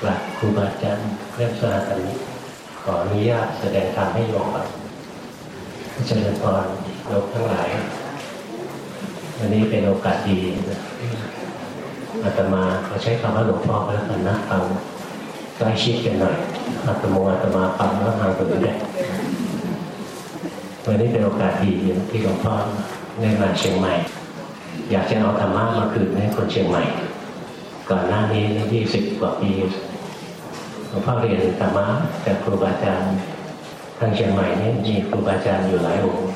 กราบครูบาอาจารย์เรื่องสาธารณขออนุญาตแสดงธรรมให้โยมก่อนเจริญพรโยมทั้งหลาย วันนี้เป็นโอกาสดีอาตมาเขาใช้คำว่าหลวงพ่อแล้วกันนะฟังใกล้ชิดกันหน่อยอาตมาอาตมาฟังแล้วทางตัวนี้วันนี้เป็นโอกาสดีที่หลวงพ่อได้มาเชียงใหม่ อยากจะเอาธรรมะมาคืนให้คนเชียงใหม่ ก่อนหน้านี้ยี่สิบกว่าปี งพ่อเรียนธรรมะจากครูบาอาจารย์ทางเชียงใหม่นี่มีครูบาอาจารย์อยู่หลายองค์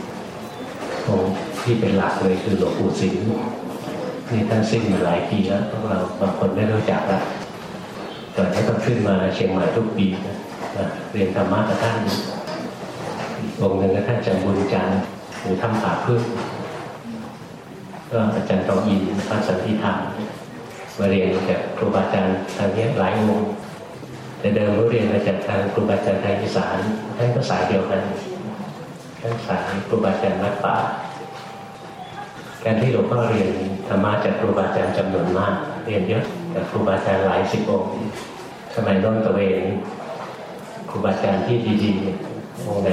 องค์ที่เป็นหลักเลยคือหลวงปู่สิงห์นี่ท่านสิ้นมาหลายปีแล้วพวกเราบางคนไม่รู้จักละก่อนที่ต้องขึ้นมาเชียงใหม่ทุกปีนะเรียนธรรมะกับท่านองค์หนึ่งก็ท่านจำบุญจันทร์หรือทำป่าพึ่งก็อาจารย์ตองอินพระสันติธรรมมาเรียนจากครูบาอาจารย์ทางนี้หลายองค์ แต่เดิมรู้เรียนมาจากทางครูบาอาจารย์ทางอีสานท่านก็สายเดียวกันท่านสายครูบาอาจารย์วัดป่าการที่หลวงพ่อเรียนธรรมะจากครูบาอาจารย์จำนวนมาก เรียนเยอะจากครูบาอาจารย์หลายสิบองค์สมัยน้นตะเวนครูบาอาจารย์ที่ดีๆองค์ไหน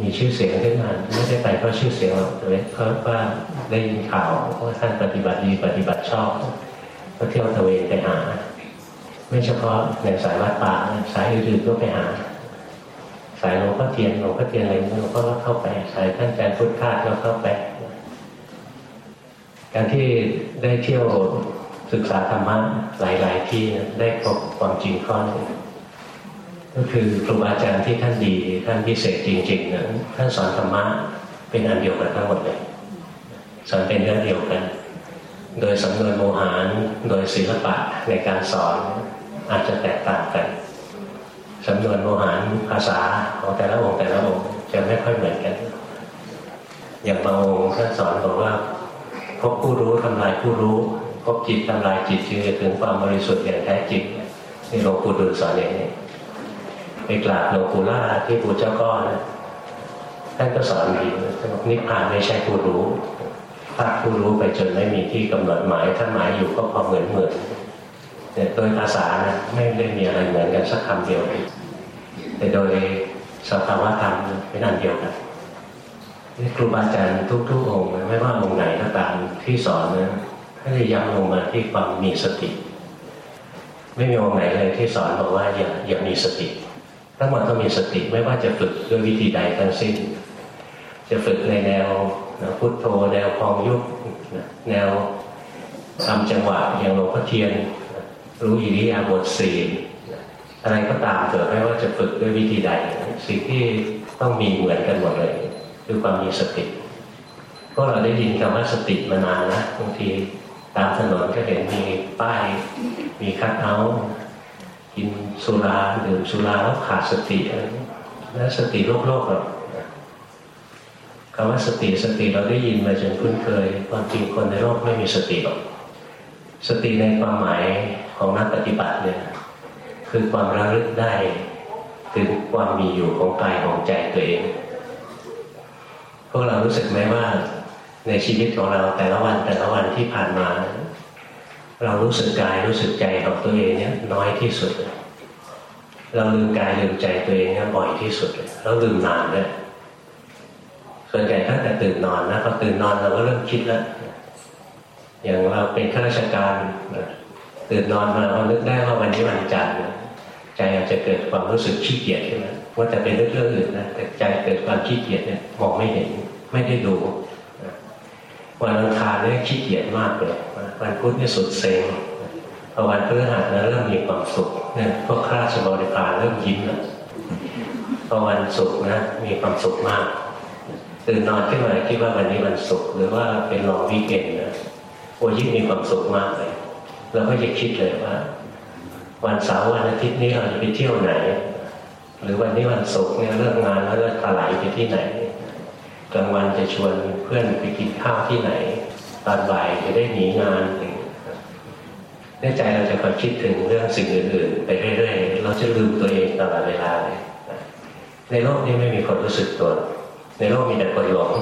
มีชื่อเสียงขึ้นมาไม่ได้ไปเพราะชื่อเสียงหรอกแต่เพราะว่าได้ยินข่าวว่าท่านปฏิบัติดีปฏิบัติชอบก็เที่ยวตะเวนไปหา ไม่เฉพาะในสายวัดป่าสายอื่นๆก็ไปหา สายหลวงพ่อเทียนหลวงพ่อเทียนอะไรหลวงพ่อก็เข้าไป สายท่านอาจารย์พุทธทาสก็เข้าไป การที่ได้เที่ยวศึกษาธรรมะหลาย ๆ ที่ได้พบความจริงข้อนึงก็คือครูบาอาจารย์ที่ท่านดีท่านพิเศษจริงๆนั้นท่านสอนธรรมะเป็นอันเดียวกันทั้งหมดเลยสอนเป็นเรื่องเดียวกัน โดยสำนวนโมหารโดยศิลปะในการสอน อาจจะแตกต่างกันสำนวนโมหารภาษาของแต่ละองค์แต่ละองค์จะไม่ค่อยเหมือนกัน อย่างบางองค์ท่านสอนบอกว่าพบผู้รู้ทำลายผู้รู้พบจิตทำลายจิตจึงจะถึงความบริสุทธิ์อย่างแท้จริงนี่หลวงปู่ดูลสอนอย่างนี้ไปกราบหลวงปู่ล่าที่ปู่เจ้าก้อนท่านก็สอนดีท่านบอกนิพพานไม่ใช่ผู้รู้ภาคผู้รู้ไปจนไม่มีที่กำหนดหมายถ้าหมายอยู่ก็พอเหมือนเหมือน แต่โดยภาษานะไม่ได้มีอะไรเหมือนกันสักคำเดียวแต่โดยสภาวะธรรมเป็นอันเดียวกันนี่ครูบาอาจารย์ทุกๆองค์ไม่ว่าองค์ไหนก็ตามที่สอนนะท่านจะย้ำลงมาที่ความมีสติ ไม่มีองค์ไหนเลยที่สอนบอกว่าอย่าอย่ามีสติทั้งหมดต้องมีสติไม่ว่าจะฝึกด้วยวิธีใดทั้งสิ้น จะฝึกในแนวพุทโธแนวพองยุบแนวทำจังหวะอย่างหลวงพ่อเทียน รู้อิริยาบถสี่อะไรก็ตามเถอะไม่ว่าจะฝึกด้วยวิธีใด สิ่งที่ต้องมีเหมือนกันหมดเลย คือความมีสติพวกเราได้ยินคำว่าสติมานานนะบางทีตามถนนก็เห็นมีป้าย มีคัดเอากินสุราดื่มสุราแล้วขาดสติแล้วสติโลกโลกหรอกคำว่าสติสติเราได้ยินมาจนคุ้นเคยความจริงคนในโลกไม่มีสติหรอกสติในความหมาย ของนักปฏิบัติเนี่ยคือความระลึกได้ถึงความมีอยู่ของกายของใจตัวเอง พวกเรารู้สึกไหมว่าในชีวิตของเราแต่ละวันแต่ละวันที่ผ่านมา เรารู้สึกกายรู้สึกใจของตัวเองเนี่ยน้อยที่สุด เราลืมกายลืมใจตัวเองเนี่ยบ่อยที่สุดเราลืมนานเลยส่วนใหญ่ตั้งแต่ตื่นนอนนะพอตื่นนอนเราก็เริ่มคิดแล้วอย่างเราเป็นข้าราชการ ตื่นนอนมาเรานึกได้ว่าวันนี้วันจันทร์ใจอาจจะเกิดความรู้สึกขี้เกียจขึ้นมาว่าจะเป็นเรื่องอื่นนะแต่ใจเกิดความขี้เกียจเนี่ยมองไม่เห็นไม่ได้ดูวันอังคารเนี่ยขี้เกียจมากเลยวันพุธเนี่ยสุดเซ็งพอวันพฤหัสนะเริ่มมีความสุขเนี่ยพวกข้าราชบริพารเริ่มยิ้มแล้วพอวันศุกร์นะมีความสุขมากตื่นนอนขึ้นมาคิดว่าวันนี้วันศุกร์หรือว่าเป็นลองวิกเกนนะโอ้ยิ่งมีความสุขมากเลย เราก็จะคิดเลยว่า วันเสาร์วันอาทิตย์นี้เราจะไปเที่ยวไหน หรือวันนี้วันศุกร์เนี่ยเลิกงานแล้วเลิกถลายไปที่ไหนกลางวันจะชวนเพื่อนไปกินข้าวที่ไหน ตอนบ่ายจะได้หนีงานในใจเราจะคอยคิดถึงเรื่องสิ่งอื่นๆ ไปเรื่อยๆ เราจะลืมตัวเองตลอดเวลาเลยในโลกนี้ไม่มีคนรู้สึกตัว ในโลกมีแต่คนหลง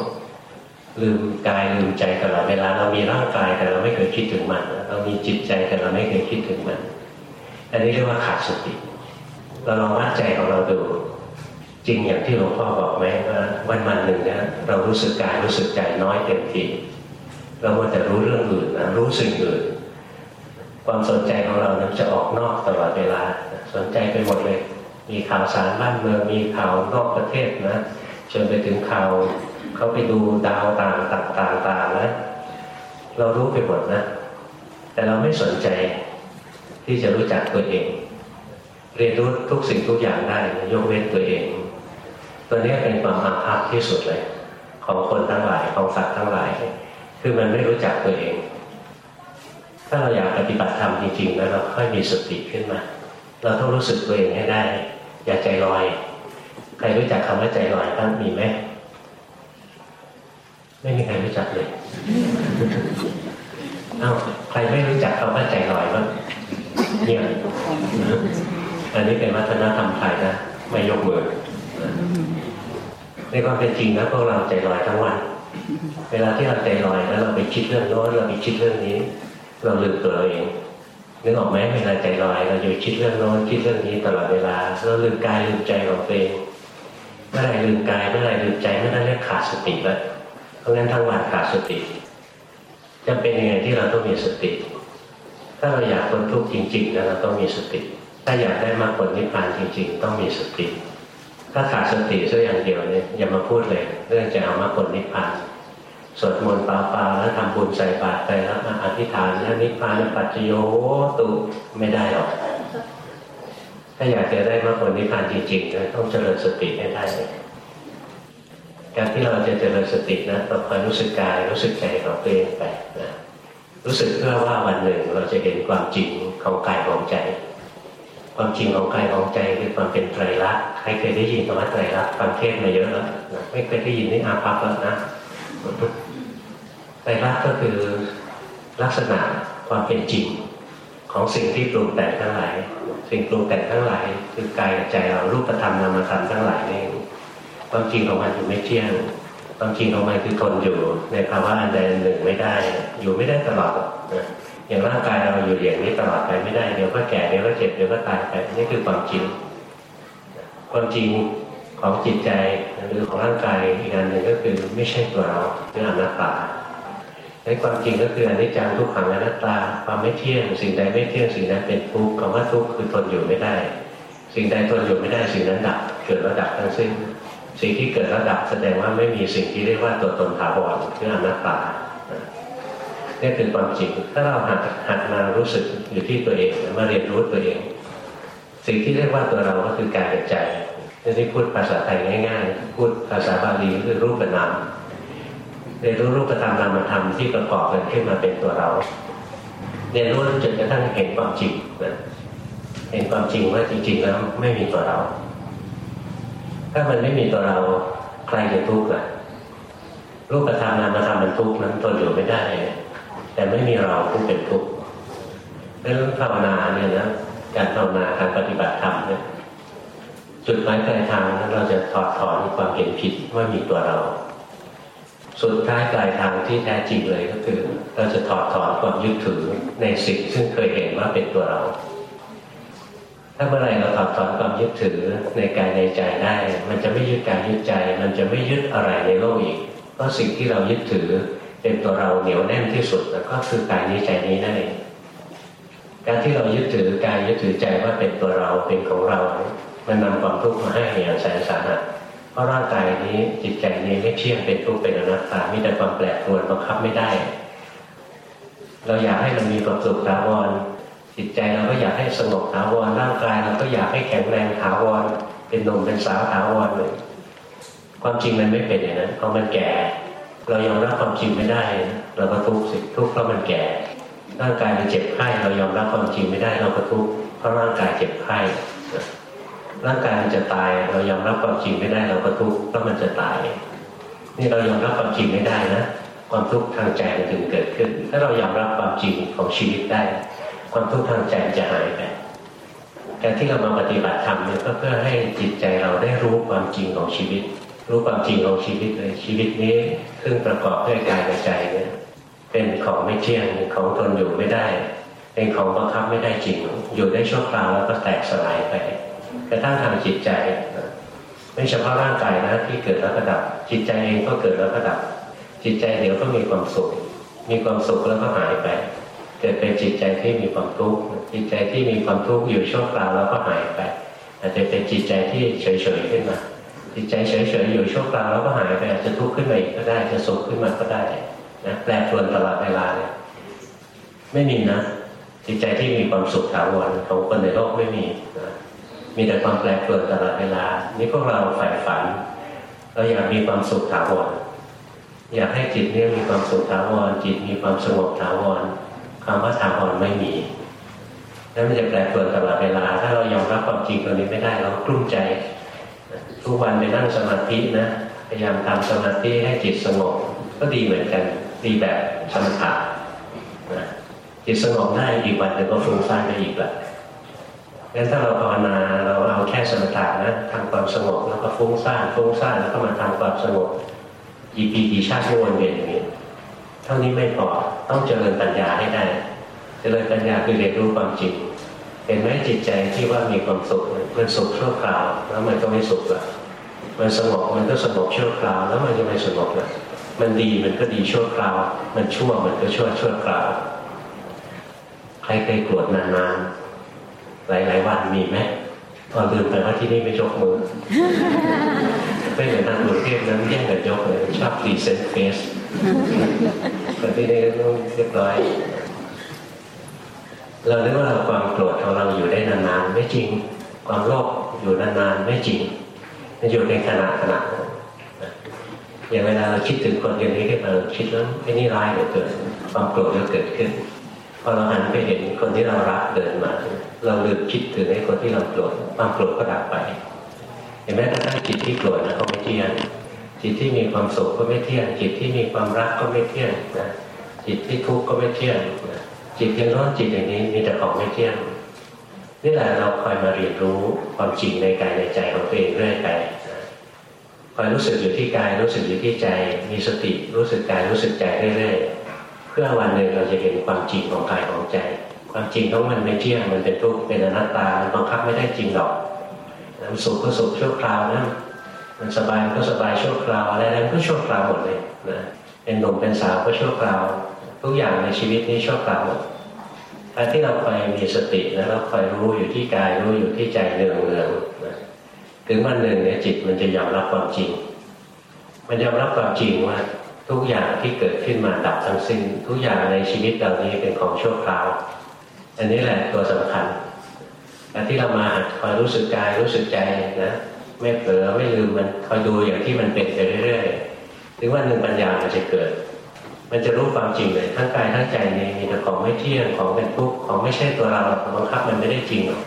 ลืมกายลืมใจตลอดเวลาเรามีร่างกายแต่เราไม่เคยคิดถึงมัน เรามีจิตใจแต่เราไม่เคยคิดถึงมันอันนี้เรียกว่าขาดสติเราลองวัดใจของเราดู จริงอย่างที่หลวงพ่อบอกไหมว่าวันวันหนึ่งนี่ยเรารู้สึกกายรู้สึกใจน้อยเต็มทีเราว่าแต่รู้เรื่องอื่นนะรู้สิ่งอื่นความสนใจของเรานั้นจะออกนอกตลอดเวลา สนใจไปหมดเลย มีข่าวสารบ้านเมืองมีข่าวนอกประเทศนะจนไปถึงข่าวเขาไปดูดาวต่างต่างต่างต่างแล้วเรารู้ไปหมดนะ แต่เราไม่สนใจที่จะรู้จักตัวเอง เรียนรู้ทุกสิ่งทุกอย่างได้ยกเว้นตัวเอง ตัวนี้เป็นความอาภัพที่สุดเลย ของคนทั้งหลายของสัตว์ทั้งหลาย คือมันไม่รู้จักตัวเอง ถ้าเราอยากปฏิบัติธรรมจริงๆแล้วเราค่อยมีสติขึ้นมา เราต้องรู้สึกตัวเองให้ได้ อย่าใจลอยใครรู้จักคำว่าใจลอยบ้างมีไหมไม่มีใครรู้จักเลย อ้าวใครไม่รู้จักคำว่าใจลอยบ้างเนี่ยอันนี้เป็นวัฒนธรรมไทยนะไม่ยกมือในความเป็นจริงนะพวกเราใจลอยทั้งวัน เวลาที่เราใจลอยแล้วเราไปคิดเรื่องโน้นเราไปคิดเรื่องนี้ เราลืมตัวเราเองนึกออกไหมเวลาใจลอย เราอยู่คิดเรื่องโน้นคิดเรื่องนี้ตลอดเวลาเราลืมกายลืมใจของตัวเองเมื่อไรลืมกายเมื่อไรลืมใจเมื่อนั้นเรียกขาดสติแล้วเพราะงั้นทั้งวันขาดสติ จะเป็นยังไงที่เราต้องมีสติ ถ้าเราอยากพ้นทุกข์จริงๆแล้วเราต้องมีสติ ถ้าอยากได้มากผลนิพพานจริง ๆ ต้องมีสติ ถ้าขาดสติสักอย่างเดียวเนี่ยอย่ามาพูดเลย เรื่องจะเอามาผลนิพพานสวดมนต์ปาปาแล้วทำบุญใส่บาตรไปแล้วอธิษฐานแล้วนิพพานปัจจโยตุไม่ได้หรอกถ้าอยากจะได้มากผลนิพพานจริงๆต้องเจริญสติให้ได้ การที่เราจะเจริญสตินะเราคอยรู้สึกกายรู้สึกใจของตัวเองไปนะรู้สึกเพื่อว่าวันหนึ่งเราจะเห็นความจริงของกายของใจ ความจริงของกายของใจคือความเป็นไตรลักษณ์ใครเคยได้ยินคำว่าไตรลักษณ์ฟังเทศมาเยอะแล้วนะไม่เคยได้ยินนี่อาภัพแล้วนะไตรลักษณ์ก็คือลักษณะความเป็นจริงของสิ่งที่ปรุงแต่งทั้งหลาย สิ่งปรุงแต่งทั้งหลาย คือกายกับใจเรารูปธรรมนามธรรมทั้งหลายนี่ ความจริงของมันคือไม่เที่ยงความจริงของมันคือทนอยู่ในภาวะอันใดหนึ่งไม่ได้ อยู่ไม่ได้ตลอดนะอย่างร่างกายเราอยู่อย่างนี้ตลอดไปไม่ได้เดี๋ยวก็แก่เดี๋ยวก็เจ็บเดี๋ยวก็ตายไปนี่คือความจริง ความจริงของจิตใจหรือของร่างกายอีกอันหนึ่งก็คือไม่ใช่ตัวเราคืออนัตตาในความจริงก็คืออนิจจังทุกขังอนัตตา ความไม่เที่ยง สิ่งใดไม่เที่ยงสิ่งนั้นเป็นทุกข์คำว่าทุกข์คือทนอยู่ไม่ได้ สิ่งใดทนอยู่ไม่ได้สิ่งนั้นดับเกิดระดับทั้งสิ้น สิ่งที่เกิดระดับแสดงว่าไม่มีสิ่งที่เรียกว่าตัวตนถาวรคืออนัตตานี่คือความจริงถ้าเราหัดหัดมารู้สึกอยู่ที่ตัวเองมาเรียนรู้ตัวเอง สิ่งที่เรียกว่าตัวเราก็คือกายกับใจนี่พูดภาษาไทยง่ายๆ พูดภาษาบาลีคือรูปนามเรียนรู้รูปธรรมนามธรรมที่ประกอบกันขึ้นมาเป็นตัวเราเรียนรู้จนกระทั่งเห็นความจริงนะเห็นความจริงว่าจริงๆแล้วไม่มีตัวเรา ถ้ามันไม่มีตัวเราใครจะทุกข์ล่ะรูปธรรมนามธรรมมันทุกข์นั้นตนอยู่ไม่ได้ แต่ไม่มีเราผู้เป็นทุกข์เรื่องภาวนาเนี่ยนะการภาวนาการปฏิบัติธรรมเนี่ยจุดหมายปลายทางนั้นเราจะถอดถอนความเห็นผิดว่ามีตัวเรา สุดท้ายปลายทางที่แท้จริงเลยก็คือ เราจะถอดถอนความยึดถือในสิ่งซึ่งเคยเห็นว่าเป็นตัวเรา ถ้าเมื่อไรเราถอดถอนความยึดถือในกายในใจได้ มันจะไม่ยึดกายยึดใจ มันจะไม่ยึดอะไรในโลกอีก เพราะสิ่งที่เรายึดถือเป็นตัวเราเหนียวแน่นที่สุดแล้วก็คือกายนี้ใจนี้นั่นเองการที่เรายึดถือกายยึดถือใจว่าเป็นตัวเราเป็นของเรา มันนำความทุกข์มาให้อย่างแสนสาหัสเพราะร่างกายนี้จิตใจนี้ไม่เที่ยงเป็นทุกข์เป็นอนัตตามีแต่ความแปรปรวนบังคับไม่ได้ เราอยากให้มันมีความสุขถาวร จิตใจเราก็อยากให้สงบถาวรร่างกายเราก็อยากให้แข็งแรงถาวรเป็นหนุ่มเป็นสาวถาวรเลยความจริงมันไม่เป็นอย่างนั้นเพราะมันแก่ เรายอมรับความจริงไม่ได้ เราก็ทุกข์สิทุกข์เพราะมันแก่ ร่างกายมันเจ็บไข้เรายอมรับความจริงไม่ได้ เราก็ทุกข์เพราะร่างกายเจ็บไข้ร่างกายมันจะตาย เรายอมรับความจริงไม่ได้ เราก็ทุกข์เพราะมันจะตาย นี่เรายอมรับความจริงไม่ได้นะความทุกข์ทางใจมันถึงเกิดขึ้น ถ้าเรายอมรับความจริงของชีวิตได้ ความทุกข์ทางใจจะหายไปการที่เรามาปฏิบัติธรรมเนี่ยก็เพื่อให้จิตใจเราได้รู้ความจริงของชีวิต รู้ความจริงของชีวิตเลยชีวิตนี้ ซึ่งประกอบด้วยกายกับใจเนี่ยเป็นของไม่เที่ยงของทนอยู่ไม่ได้ เป็นของบังคับไม่ได้จริง อยู่ได้ชั่วคราวแล้วก็แตกสลายไปกระทั่งทางจิตใจไม่เฉพาะร่างกายนะที่เกิดแล้วก็ดับ จิตใจเองก็เกิดแล้วก็ดับ จิตใจเดี๋ยวก็มีความสุข มีความสุขแล้วก็หายไป เกิดเป็นจิตใจที่มีความทุกข์จิตใจที่มีความทุกข์อยู่ชั่วคราวแล้วก็หายไปอาจจะเป็นจิตใจที่เฉยๆขึ้นมา จิตใจเฉยๆอยู่ชั่วคราวแล้วก็หายไปอาจจะทุกข์ขึ้นมาอีกก็ได้จะสุขขึ้นมาก็ได้นะแปรปรวนตลอดเวลาเลยไม่มีนะ จิตใจที่มีความสุขถาวรของคนในโลกไม่มีนะมีแต่ความแปรปรวนตลอดเวลา นี่พวกเราฝ่ายฝันเราอยากมีความสุขถาวรอยากให้จิตเนี่ยมีความสุขถาวรจิตมีความสงบถาวร คำว่าถาวรไม่มีแล้วมันจะแปรปรวนตลอดเวลา ถ้าเรายอมรับความจริงตรงนี้ไม่ได้เรากลุ้มใจ ทุกวันไปนั่งสมาธินะพยายามทำสมาธิให้จิตสงบก็ดีเหมือนกันดีแบบสมถะนะจิตสงบได้อีกวันเดี๋ยวก็ฟุ้งซ่านไปอีกละงั้นถ้าเราภาวนาเราเอาแค่สมถะนะทำความสงบแล้วก็ฟุ้งซ่านฟุ้งซ่านแล้วก็มาทำความสงบกี่ปีกี่ชาติที่วนเวียนอย่างนี้เท่านี้ไม่พอ ต้องเจริญปัญญาให้ได้ เจริญปัญญาคือเรียนรู้ความจริงเห็นไหมจิตใจที่ว่ามีความสุขมันสุขชั่วคราว แล้วมันก็ไม่สุขละมันสงบมันก็สงบชั่วคราว แล้วมันจะไม่สงบละมันดีมันก็ดีชั่วคราว มันชั่วมันก็ชั่วชั่วคราวใครเคยโกรธนานๆหลายๆวันมีไหมพอลืมไปว่าที่นี่ไม่ยกมือไม่เหมือนทางกรุงเทพนั้นแย่งกันยกเลยชอบ present face แต่ที่นี่ต้องเรียบร้อย เราเรียกว่าความโกรธของเราอยู่ได้นานๆไม่จริง ความโลภอยู่นานๆไม่จริงมันอยู่ในขณะขณะอย่างเวลาเราคิดถึงคนอย่างนี้ขึ้นมาคิดแล้วไอ้นี่ร้ายเหลือเกินความโกรธก็เกิดขึ้นพอเราหันไปเห็นคนที่เรารักเดินมา เราลืมคิดถึงไอ้คนที่เราโกรธความโกรธก็ดับไป เห็นไหมถ้าตั้งจิตที่โกรธนะก็ไม่เที่ยง จิตที่มีความสุขก็ไม่เที่ยง จิตที่มีความรักก็ไม่เที่ยงนะจิตที่ทุกข์ก็ไม่เที่ยงนะจิตยังร้อนจิตอย่างนี้มีแต่ของไม่เที่ยงนี่แหละเราคอยมาเรียนรู้ความจริงในกายในใจของตัวเองเรื่อยไปคอยรู้สึกอยู่ที่กายรู้สึกอยู่ที่ใจ มีสติรู้สึกกายรู้สึกใจเรื่อยๆเพื่อวันหนึ่งเราจะเห็นความจริงของกายของใจ ความจริงของมันไม่เที่ยงมันเป็นทุกข์เป็นอนัตตาบังคับไม่ได้จริงหรอกมันสุขก็สุขชั่วคราวนะ มันสบายก็สบายชั่วคราวอะไรๆก็ชั่วคราวหมดเลยนะเป็นหนุ่มเป็นสาวก็ชั่วคราว ทุกอย่างในชีวิตนี้ชั่วคราวหมดการที่เราคอยมีสติแล้วเราคอยรู้อยู่ที่กายรู้อยู่ที่ใจเนืองเนืองนะถึงวันหนึ่งเนี่ยจิตมันจะยอมรับความจริง มันยอมรับความจริงว่าทุกอย่างที่เกิดขึ้นมาดับทั้งสิ้น ทุกอย่างในชีวิตเรานี้เป็นของชั่วคราว อันนี้แหละตัวสำคัญการที่เรามาคอยรู้สึกกายรู้สึกใจนะ ไม่เผลอไม่ลืมมันคอยดูอย่างที่มันเป็นไปเรื่อยๆถึงวันหนึ่งปัญญามันจะเกิด มันจะรู้ความจริงเลยทั้งกายทั้งใจเนี่ยมีแต่ของไม่เที่ยงของเป็นทุกข์ของไม่ใช่ตัวเราบังคับมันไม่ได้จริงหรอก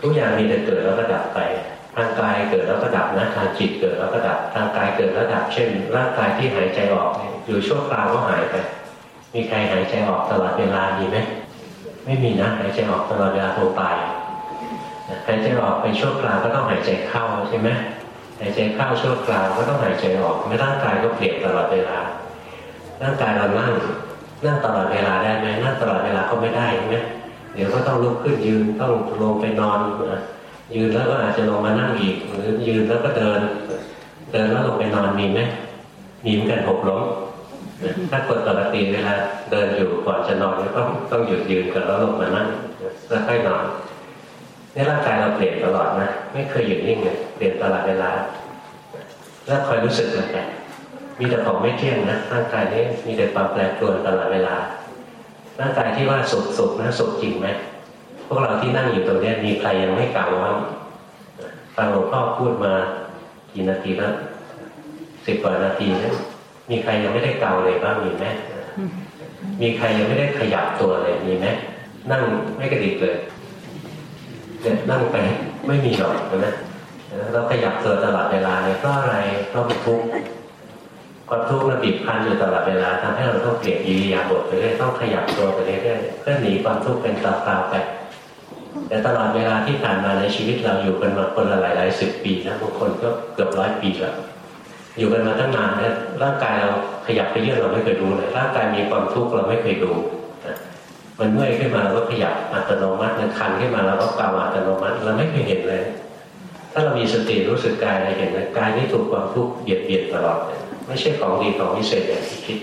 ทุกอย่างมีแต่เกิดแล้วก็ดับไปทางกายเกิดแล้วก็ดับนะทางจิตเกิดแล้วก็ดับทางกายเกิดแล้วดับ เช่น ร่างกายที่หายใจออกอยู่ชั่วคราวก็หายไป มีใครหายใจออกตลอดเวลามีไหมไม่มีนะหายใจออกตลอดเวลาคงตาย หายใจออกไปชั่วคราวก็ต้องหายใจเข้าใช่ไหมหายใจเข้าชั่วคราวก็ต้องหายใจออก ไม่ร่างกายก็เปลี่ยนตลอดเวลา ร่างกายเรานั่งนั่งตลอดเวลาได้ไหมนั่งตลอดเวลาก็ไม่ได้ใช่ไหมเดี๋ยวก็ต้องลุกขึ้นยืนต้องลงไปนอนยืนแล้วก็อาจจะลงมานั่งอีกหรือยืนแล้วก็เดิน เดินแล้วลงไปนอนมีไหมมีเหมือนกันหกล้มถ้าคนปกติเวลาเดินอยู่ก่อนจะนอนก็ต้องต้องหยุดยืนก่อนแล้วลงมานั่งแล้วค่อยนอน นี่ร่างกายเราเปลี่ยนตลอดนะไม่เคยหยุดนิ่งเลยเปลี่ยนตลอดเวลาแล้วคอยรู้สึกมันไปมีแต่ของไม่เที่ยงนะร่างกายนี้มีแต่ความแปรปรวนตลอดเวลาร่างกายที่ว่าสุขสุขนะสุขจริงไหมพวกเราที่นั่งอยู่ตรงนี้มีใครยังไม่กล่าวว่าฟังหลวงพ่อพูดมากี่นาทีแล้วสิบกว่านาทีนะมีใครยังไม่ได้เกาเลยบ้างมีไหมมีใครยังไม่ได้ขยับตัวเลยมีไหมนั่งไม่กระดิกเลย เนี่ยนั่งไปไม่มีหรอกนะเราขยับตัวตลอดเวลาเนี่ยเพราะอะไรเพราะทุกข์ความทุกข์มันบีบคั้นอยู่ตลอดเวลาทำให้เราต้องเปลี่ยนอิริยาบถไปเรื่อยต้องขยับตัวไปเรื่อยเพื่อหนีความทุกข์เป็นคราวๆไปแต่ตลอดเวลาที่ผ่านมาในชีวิตเราอยู่กันมาคนละหลายหลายสิบปีนะบางคนก็เกือบร้อยปีแล้วอยู่กันมาตั้งนานเนะร่างกายเราขยับไปเยื่อเราไม่เคยดูเลยร่างกายมีความทุกข์เราไม่เคยดู มันเมื่อยขึ้นมาเราก็ขยับอัตโนมัติมันคันขึ้นมาเราก็เกาอัตโนมัติ เราไม่เคยเห็นเลย ถ้าเรามีสติรู้สึกกายเราเห็นเลยกายนี่ถูกความทุกข์เบียดเบียนตลอดเลยไม่ใช่ของดีของวิเศษอย่างที่คิด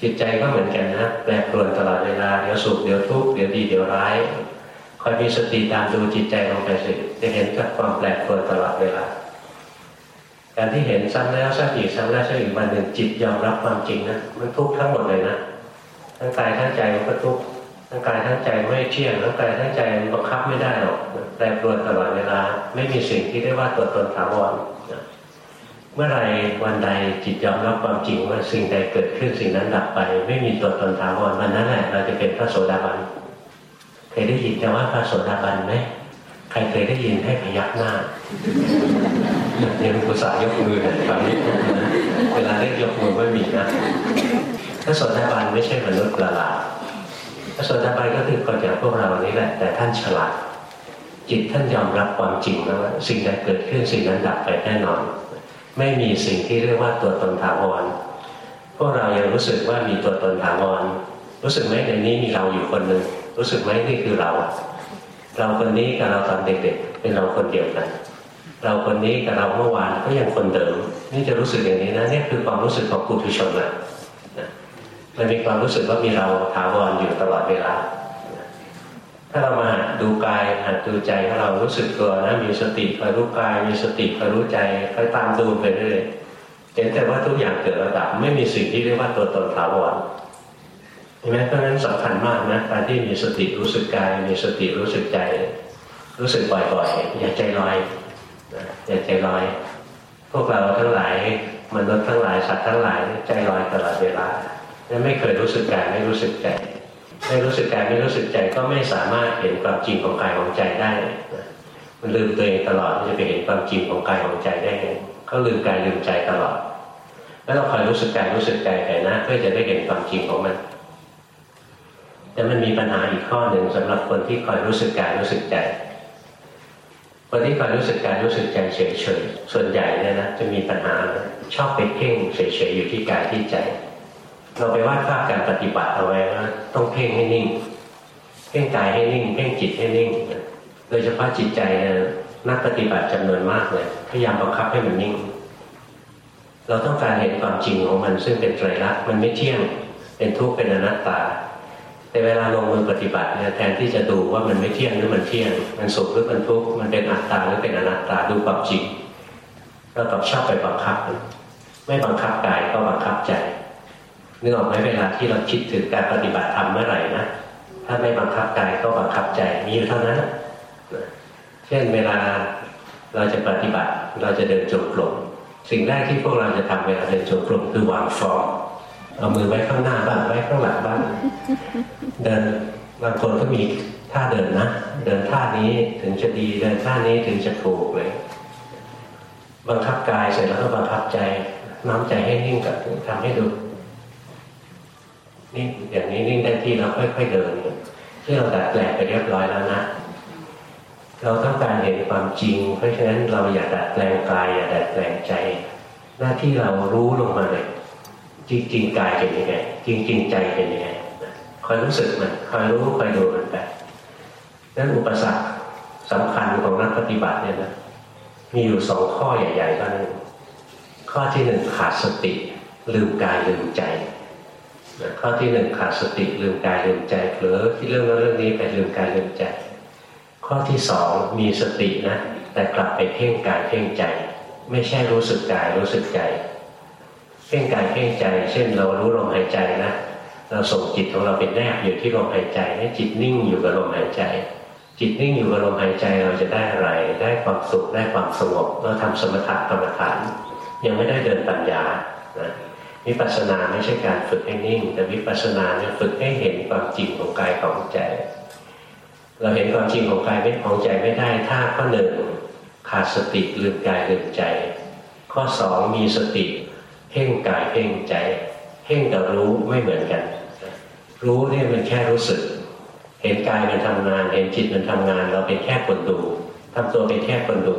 จิตใจก็เหมือนกันนะแปรปรวนตลอดเวลาเดี๋ยวสุขเดี๋ยวทุกข์เดี๋ยวดีเดี๋ยวร้ายคอยมีสติตามดูจิตใจลงไปสิจะเห็นกับความแปรปรวนตลอดเวลาการที่เห็นซ้ำแล้วซ้ำอีกซ้ำแล้วซ้ำอีกวันหนึ่งจิตยอมรับความจริงนะมันทุกข์ทั้งหมดเลยนะ ทั้งกายทั้งใจมันก็ทุกข์ทั้งกายทั้งใจไม่เที่ยงทั้งกายทั้งใจมันบังคับไม่ได้หรอกแปรปรวนตลอดเวลา ไม่มีสิ่งที่เรียกว่าตัวตนถาวรเมื่อไรวันใดจิตยอมรับความจริงว่าสิ่งใดเกิดขึ้นสิ่งนั้นดับไป ไม่มีตัวตนถาวรวันนั้นแหละเราจะเป็นพระโสดาบันเคยได้ยินแต่ว่าพระโสดาบันไหมใครเคยได้ยินให้พยักหน้าเนี่ยภาษายกมือเนี่ยแบบนี้เวลาเรียกยกมือไม่มีนะ พระโสดาบันไม่ใช่มนุษย์ประหลาดพระโสดาบันก็คือคนอย่างพวกเรานี้แหละ แต่ท่านฉลาด จิตท่านยอมรับความจริงแล้วว่าสิ่งใดเกิดขึ้นสิ่งนั้นดับไปแน่นอน ไม่มีสิ่งที่เรียกว่าตัวตนถาวรพวกเรายังรู้สึกว่ามีตัวตนถาวรรู้สึกไหมในนี้มีเราอยู่คนหนึ่งรู้สึกไหมนี่คือเรา เราคนนี้กับเราตอนเด็กๆเป็นเราคนเดียวกัน เราคนนี้กับเราเมื่อวานก็ยังคนเดิม นี่จะรู้สึกอย่างนี้นะนี่คือความรู้สึกของปุถุชนนะ มันมีความรู้สึกว่ามีเราถาวรอยู่ตลอดเวลา ถ้าเรามาดูกายหัดดูใจถ้าเรารู้สึกตัวนะมีสติคอยรู้กายมีสติคอยรู้ใจคอยตามดูไปเรื่อยเห็นแต่ว่าทุกอย่างเกิดระดับไม่มีสิ่งที่เรียกว่าตัวตนถาวรเห็นไหมเพราะนั้นสำคัญมากนะการที่มีสติรู้สึกกาย มีสติรู้สึกใจ รู้สึกบ่อยๆอย่าใจลอยอย่าใจลอย พวกเราทั้งหลายมนุษย์ทั้งหลายสัตว์ทั้งหลายใจลอยตลอดเวลา ไม่เคยรู้สึกกายไม่รู้สึกใจไม่รู้สึกกายไม่รู้สึกใจก็ไม่สามารถเห็นความจริงของกายของใจได้มันลืมตัวเองตลอดจะไปเห็นความจริงของกายของใจได้ไงก็ลืมกายลืมใจตลอด แล้วเราคอยรู้สึกกายรู้สึกใจไปนะเพื่อจะได้เห็นความจริงของมัน แต่มันมีปัญหาอีกข้อหนึ่งสำหรับคนที่คอยรู้สึกกายรู้สึกใจคนที่คอยรู้สึกกายรู้สึกใจเฉยๆส่วนใหญ่เนี่ยนะจะมีปัญหาชอบไปเพ่งเฉยๆอยู่ที่กายที่ใจ เราไปวาดภาพการปฏิบัติเอาไว้ว่าต้องเพ่งให้นิ่งเพ่งกายให้นิ่งเพ่งจิตให้นิ่งโดยเฉพาะจิตใจนักปฏิบัติจำนวนมากเลยพยายามบังคับให้มันนิ่ง เราต้องการเห็นความจริงของมันซึ่งเป็นไตรลักษณ์มันไม่เที่ยงเป็นทุกข์เป็นอนัตตา แต่เวลาลงมือปฏิบัติเนี่ยแทนที่จะดูว่ามันไม่เที่ยงหรือมันเที่ยง มันสุขหรือมันทุกข์มันเป็นอัตตาหรือเป็นอนัตตาดูความจริงเราตอบชอบไปบังคับ ไม่บังคับกายก็บังคับใจ นึกออกไหมเวลาที่เราคิดถึงการปฏิบัติธรรมเมื่อไหร่นะถ้าไม่บังคับกายก็บังคับใจมีอยู่เท่านั้นเช่นเวลาเราจะปฏิบัติเราจะเดินจงกรมสิ่งแรกที่พวกเราจะทำเวลาเดินจงกรมคือวางฟอร์มเอามือไว้ข้างหน้าบ้างไว้ข้างหลังบ้างเดินบางคนก็มีท่าเดินนะเดินท่านี้ถึงจะดีเดินท่านี้ถึงจะถูกเลยบังคับกายเสร็จแล้วก็บังคับใจน้อมใจให้นิ่งกับทำให้ดู นิ่อย่างนี้นิ่งได้ที่เราค่อยๆเดินที่เราดัดแปลงไปเรียบร้อยแล้วนะเราต้องการเห็นความจริง เพราะฉะนั้นเราอย่าดัดแปลงกายอย่าดัดแปลงใจ หน้าที่เรารู้ลงมาเลย จริงๆกายเป็นยังไงจริงๆใจเป็นยังไงคอยรู้สึกมันคอยรู้คอยดูมันไปนั่นอุปสรรคสำคัญของนักปฏิบัติเนี่ยนะมีอยู่สองข้อใหญ่ๆก็นึงข้อที่หนึ่งขาดสติ ลืมกายลืมใจ ข้อที่หนึ่งขาดสติลืมกายลืมใจเผลอที่เรื่องนั้นเรื่องนี้ไปลืมกายลืมใจ ข้อที่สองมีสตินะแต่กลับไปเพ่งกายเพ่งใจ ไม่ใช่รู้สึกกายรู้สึกใจ เพ่งกายเพ่งใจ เช่นเรารู้ลมหายใจนะเราส่งจิตของเราเป็นแนบอยู่ที่ลมหายใจให้จิตนิ่งอยู่กับลมหายใจ จิตนิ่งอยู่กับลมหายใจเราจะได้อะไร ได้ความสุขได้ความสงบเราทำสมถะกรรมฐาน ยังไม่ได้เดินปัญญานะ วิปัสสนาไม่ใช่การฝึกให้นิ่ง แต่วิปัสสนาเนี่ยฝึกให้เห็นความจริงของกายของใจ เราเห็นความจริงของกายไม่ของใจไม่ได้ ถ้าข้อหนึ่งขาดสติลืมกายลืมใจ ข้อสองมีสติเพ่งกายเพ่งใจเพ่งกับรู้ไม่เหมือนกัน รู้เนี่ยมันแค่รู้สึก เห็นกายมันทำงาน เห็นจิตมันทำงาน เราเป็นแค่คนดูทำตัวเป็นแค่คนดู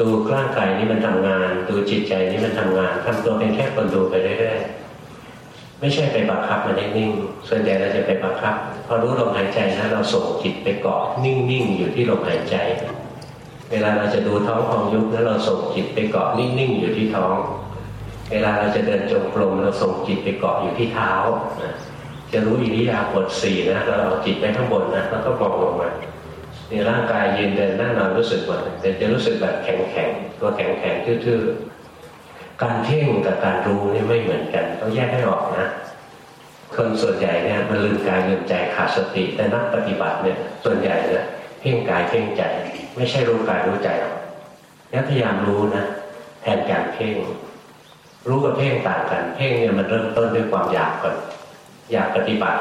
ดูร่างกายนี้มันทำงาน ดูจิตใจนี้มันทำงานทำตัวเป็นแค่คนดูไปเรื่อยๆไม่ใช่ไปบังคับมันให้นิ่ง ส่วนใหญ่เราจะไปบังคับ พอรู้ลมหายใจนะเราส่งจิตไปเกาะนิ่งๆอยู่ที่ลมหายใจ เวลาเราจะดูท้องของยุบแล้วเราส่งจิตไปเกาะนิ่งๆอยู่ที่ท้อง เวลาเราจะเดินจงกรมเราส่งจิตไปเกาะอยู่ที่เท้าจะรู้อิริยาบถสี่นะเราเอาจิตไปข้างบนนะแล้วก็มองลงมา นร่างกายยืนเดินนั่งนอนรู้สึกหมดแต่จะรู้สึกแบบแข็งๆตัวแข็งๆทื่อๆการเพ่งกับการรู้นี่ไม่เหมือนกันต้องแยกให้ออกนะคนส่วนใหญ่เนี่ยมันลืมกายลืมใจขาดสติแต่นักปฏิบัติเนี่ยส่วนใหญ่เนี่ยเพ่งกายเพ่งใจ ไม่ใช่รู้กายรู้ใจหรอกงั้นพยายามรู้นะแทนการเพ่งรู้กับเพ่งต่างกัน เพ่งเนี่ยมันเริ่มต้นด้วยความอยากก่อนอยากปฏิบัติ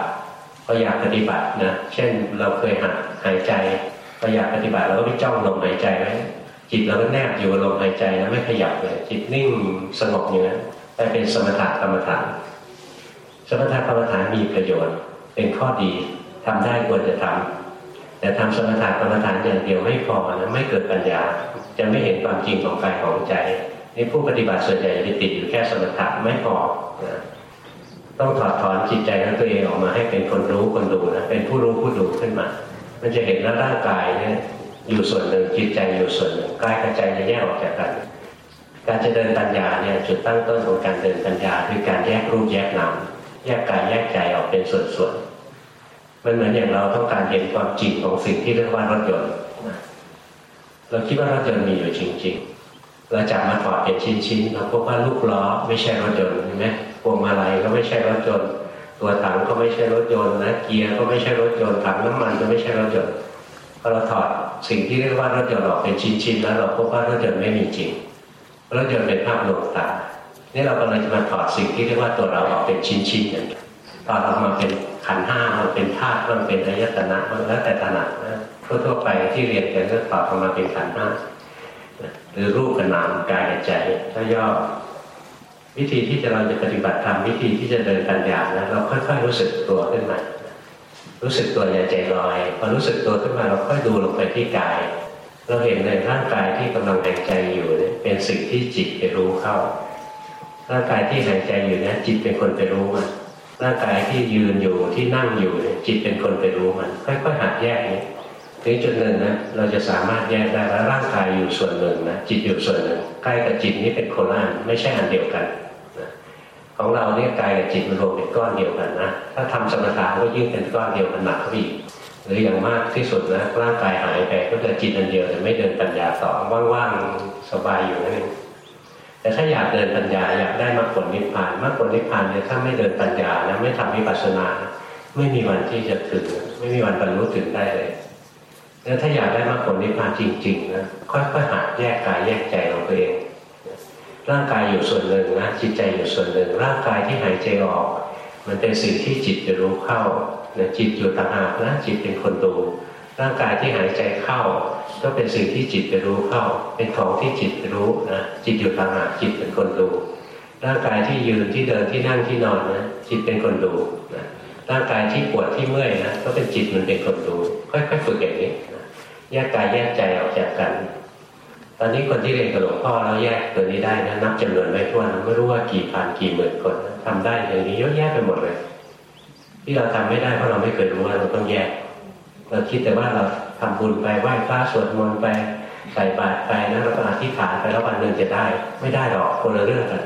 พออยากปฏิบัตินะเช่นเราเคยหัดหายใจ พออยากปฏิบัติเราก็ไปจ้องลมหายใจไว้จิตเราก็แนบอยู่ลมหายใจแล้วไม่ขยับเลยจิตนิ่งสงบอย่างนั้นแต่เป็นสมถะกรรมฐาน สมถะกรรมฐานมีประโยชน์ เป็นข้อดีทำได้ควรจะทำแต่ทำสมถะกรรมฐานอย่างเดียวไม่พอนะไม่เกิดปัญญา จะไม่เห็นความจริงของกายของใจนี่ผู้ปฏิบัติส่วนใหญ่จะติดอยู่แค่สมถะไม่พอนะต้องถอดถอนจิตใจของตัวเองออกมาให้เป็นคนรู้คนดูนะเป็นผู้รู้ผู้ดูขึ้นมา มันจะเห็นว่าร่างกายเนี่ยอยู่ส่วนหนึ่งจิตใจอยู่ส่วนหนึ่งกายกับใจจะแยกออกจากกัน การจะเดินปัญญาเนี่ยจุดตั้งต้นของการเดินปัญญาคือการแยกรูปแยกนามแยกกายแยกใจออกเป็นส่วนๆมันเหมือนอย่างเราต้องการเห็นความจริงของสิ่งที่เรียกว่ารถยนต์เราคิดว่ารถยนต์มีอยู่จริง ๆ เราจับมาถอดเป็นชิ้นๆเราพบว่าลูกล้อไม่ใช่รถยนต์เห็นไหมพวงมาลัยก็ไม่ใช่รถยนต์ ตัวถังก็ไม่ใช่รถยนต์นะเกียร์ก็ไม่ใช่รถยนต์ถังน้ำมันก็ไม่ใช่รถยนต์พอเราถอดสิ่งที่เรียกว่ารถยนต์ออกเป็นชิ้นๆแล้วเราพบว่ารถยนต์ไม่มีจริงรถยนต์เป็นภาพลวงตานี่เรากำลังจะมาถอดสิ่งที่เรียกว่าตัวเราออกเป็นชิ้นๆอย่างตอนออกมาเป็นขันห้ามันเป็นธาตุมันเป็นอายตนะมันแล้วแต่ถนัดนะทั่วๆไปที่เรียนกันก็ตอบออกมาเป็นขันห้าหรือรูปกับนามกายกับใจถ้าย่อ วิธีที่จะเราจะปฏิบัติธรรมวิธีที่จะเดินปัญญานะเราค่อยๆรู้สึกตัวขึ้นมา รู้สึกตัวอย่าใจลอยพอรู้สึกตัวขึ้นมาเราค่อยดูลงไปที่กาย เราเห็นในร่างกายที่กำลังหายใจอยู่เนี่ยเป็นสิ่งที่จิตไปรู้เข้า ร่างกายที่หายใจอยู่เนี่ยจิตเป็นคนไปรู้มันร่างกายที่ยืนอยู่ที่นั่งอยู่เนี่ยจิตเป็นคนไปรู้มัน ค่อยๆหัดแยกเนี้ถึงจุดหนึ่งนะเราจะสามารถแยกได้ว่าร่างกายอยู่ส่วนหนึ่งนะจิตอยู่ส่วนหนึ่งกายกับจิตนี้เป็นคนละอันไม่ใช่อันเดียวกัน ของเราเนี่ยกายกับจิตมันรวมเป็นก้อนเดียวกันนะ ถ้าทำสมถะก็ยิ่งเป็นก้อนเดียวกันหนักขึ้นอีกหรืออย่างมากที่สุดนะร่างกายหายไปก็จะจิตอันเดียวแต่ไม่เดินปัญญาต่อว่างๆสบายอยู่นั่นเองแต่ถ้าอยากเดินปัญญาอยากได้มรรคผลนิพพานมรรคผลนิพพานเนี่ยถ้าไม่เดินปัญญานะไม่ทำวิปัสสนาไม่มีวันที่จะถึงไม่มีวันบรรลุถึงได้เลยแล้วถ้าอยากได้มรรคผลนิพพานจริงๆนะค่อยๆหัดแยกกายแยกใจของตัวเอง ร่างกายอยู่ส่วนหนึ่งนะจิตใจอยู่ส่วนหนึ่ง ร่างกายที่หายใจออก มันเป็นสิ่งที่จิตจะรู้เข้านะจิตอยู่ต่างหากนะจิตเป็นคนดู ร่างกายที่หายใจเข้า ก็เป็นสิ่งที่จิตไปรู้เข้า เป็นของที่จิตไปรู้นะจิตอยู่ต่างหากจิตเป็นคนดู ร่างกายที่ยืนที่เดินที่นั่งที่นอนนะจิตเป็นคนดูนะร่างกายที่ปวดที่เมื่อยนะก็เป็นจิตมันเป็นคนดู ค่อยๆฝึกอย่างนี้นะแยกกายแยกใจออกจากกัน ตอนนี้คนที่เรียนกับหลวงพ่อแล้วแยกตัวนี้ได้นะนับจำนวนไม่ถ้วนไม่รู้ว่ากี่พันกี่หมื่นคนทำได้อย่างนี้เยอะแยะไปหมดเลย ที่เราทำไม่ได้เพราะเราไม่เคยรู้ว่าเราต้องแยกเราคิดแต่ว่าเราทำบุญไปไหว้พระสวดมนต์ไปใส่บาตรไปนะเราก็อธิษฐานไปแล้ววันหนึ่งจะได้ ไม่ได้หรอกคนละเรื่องกัน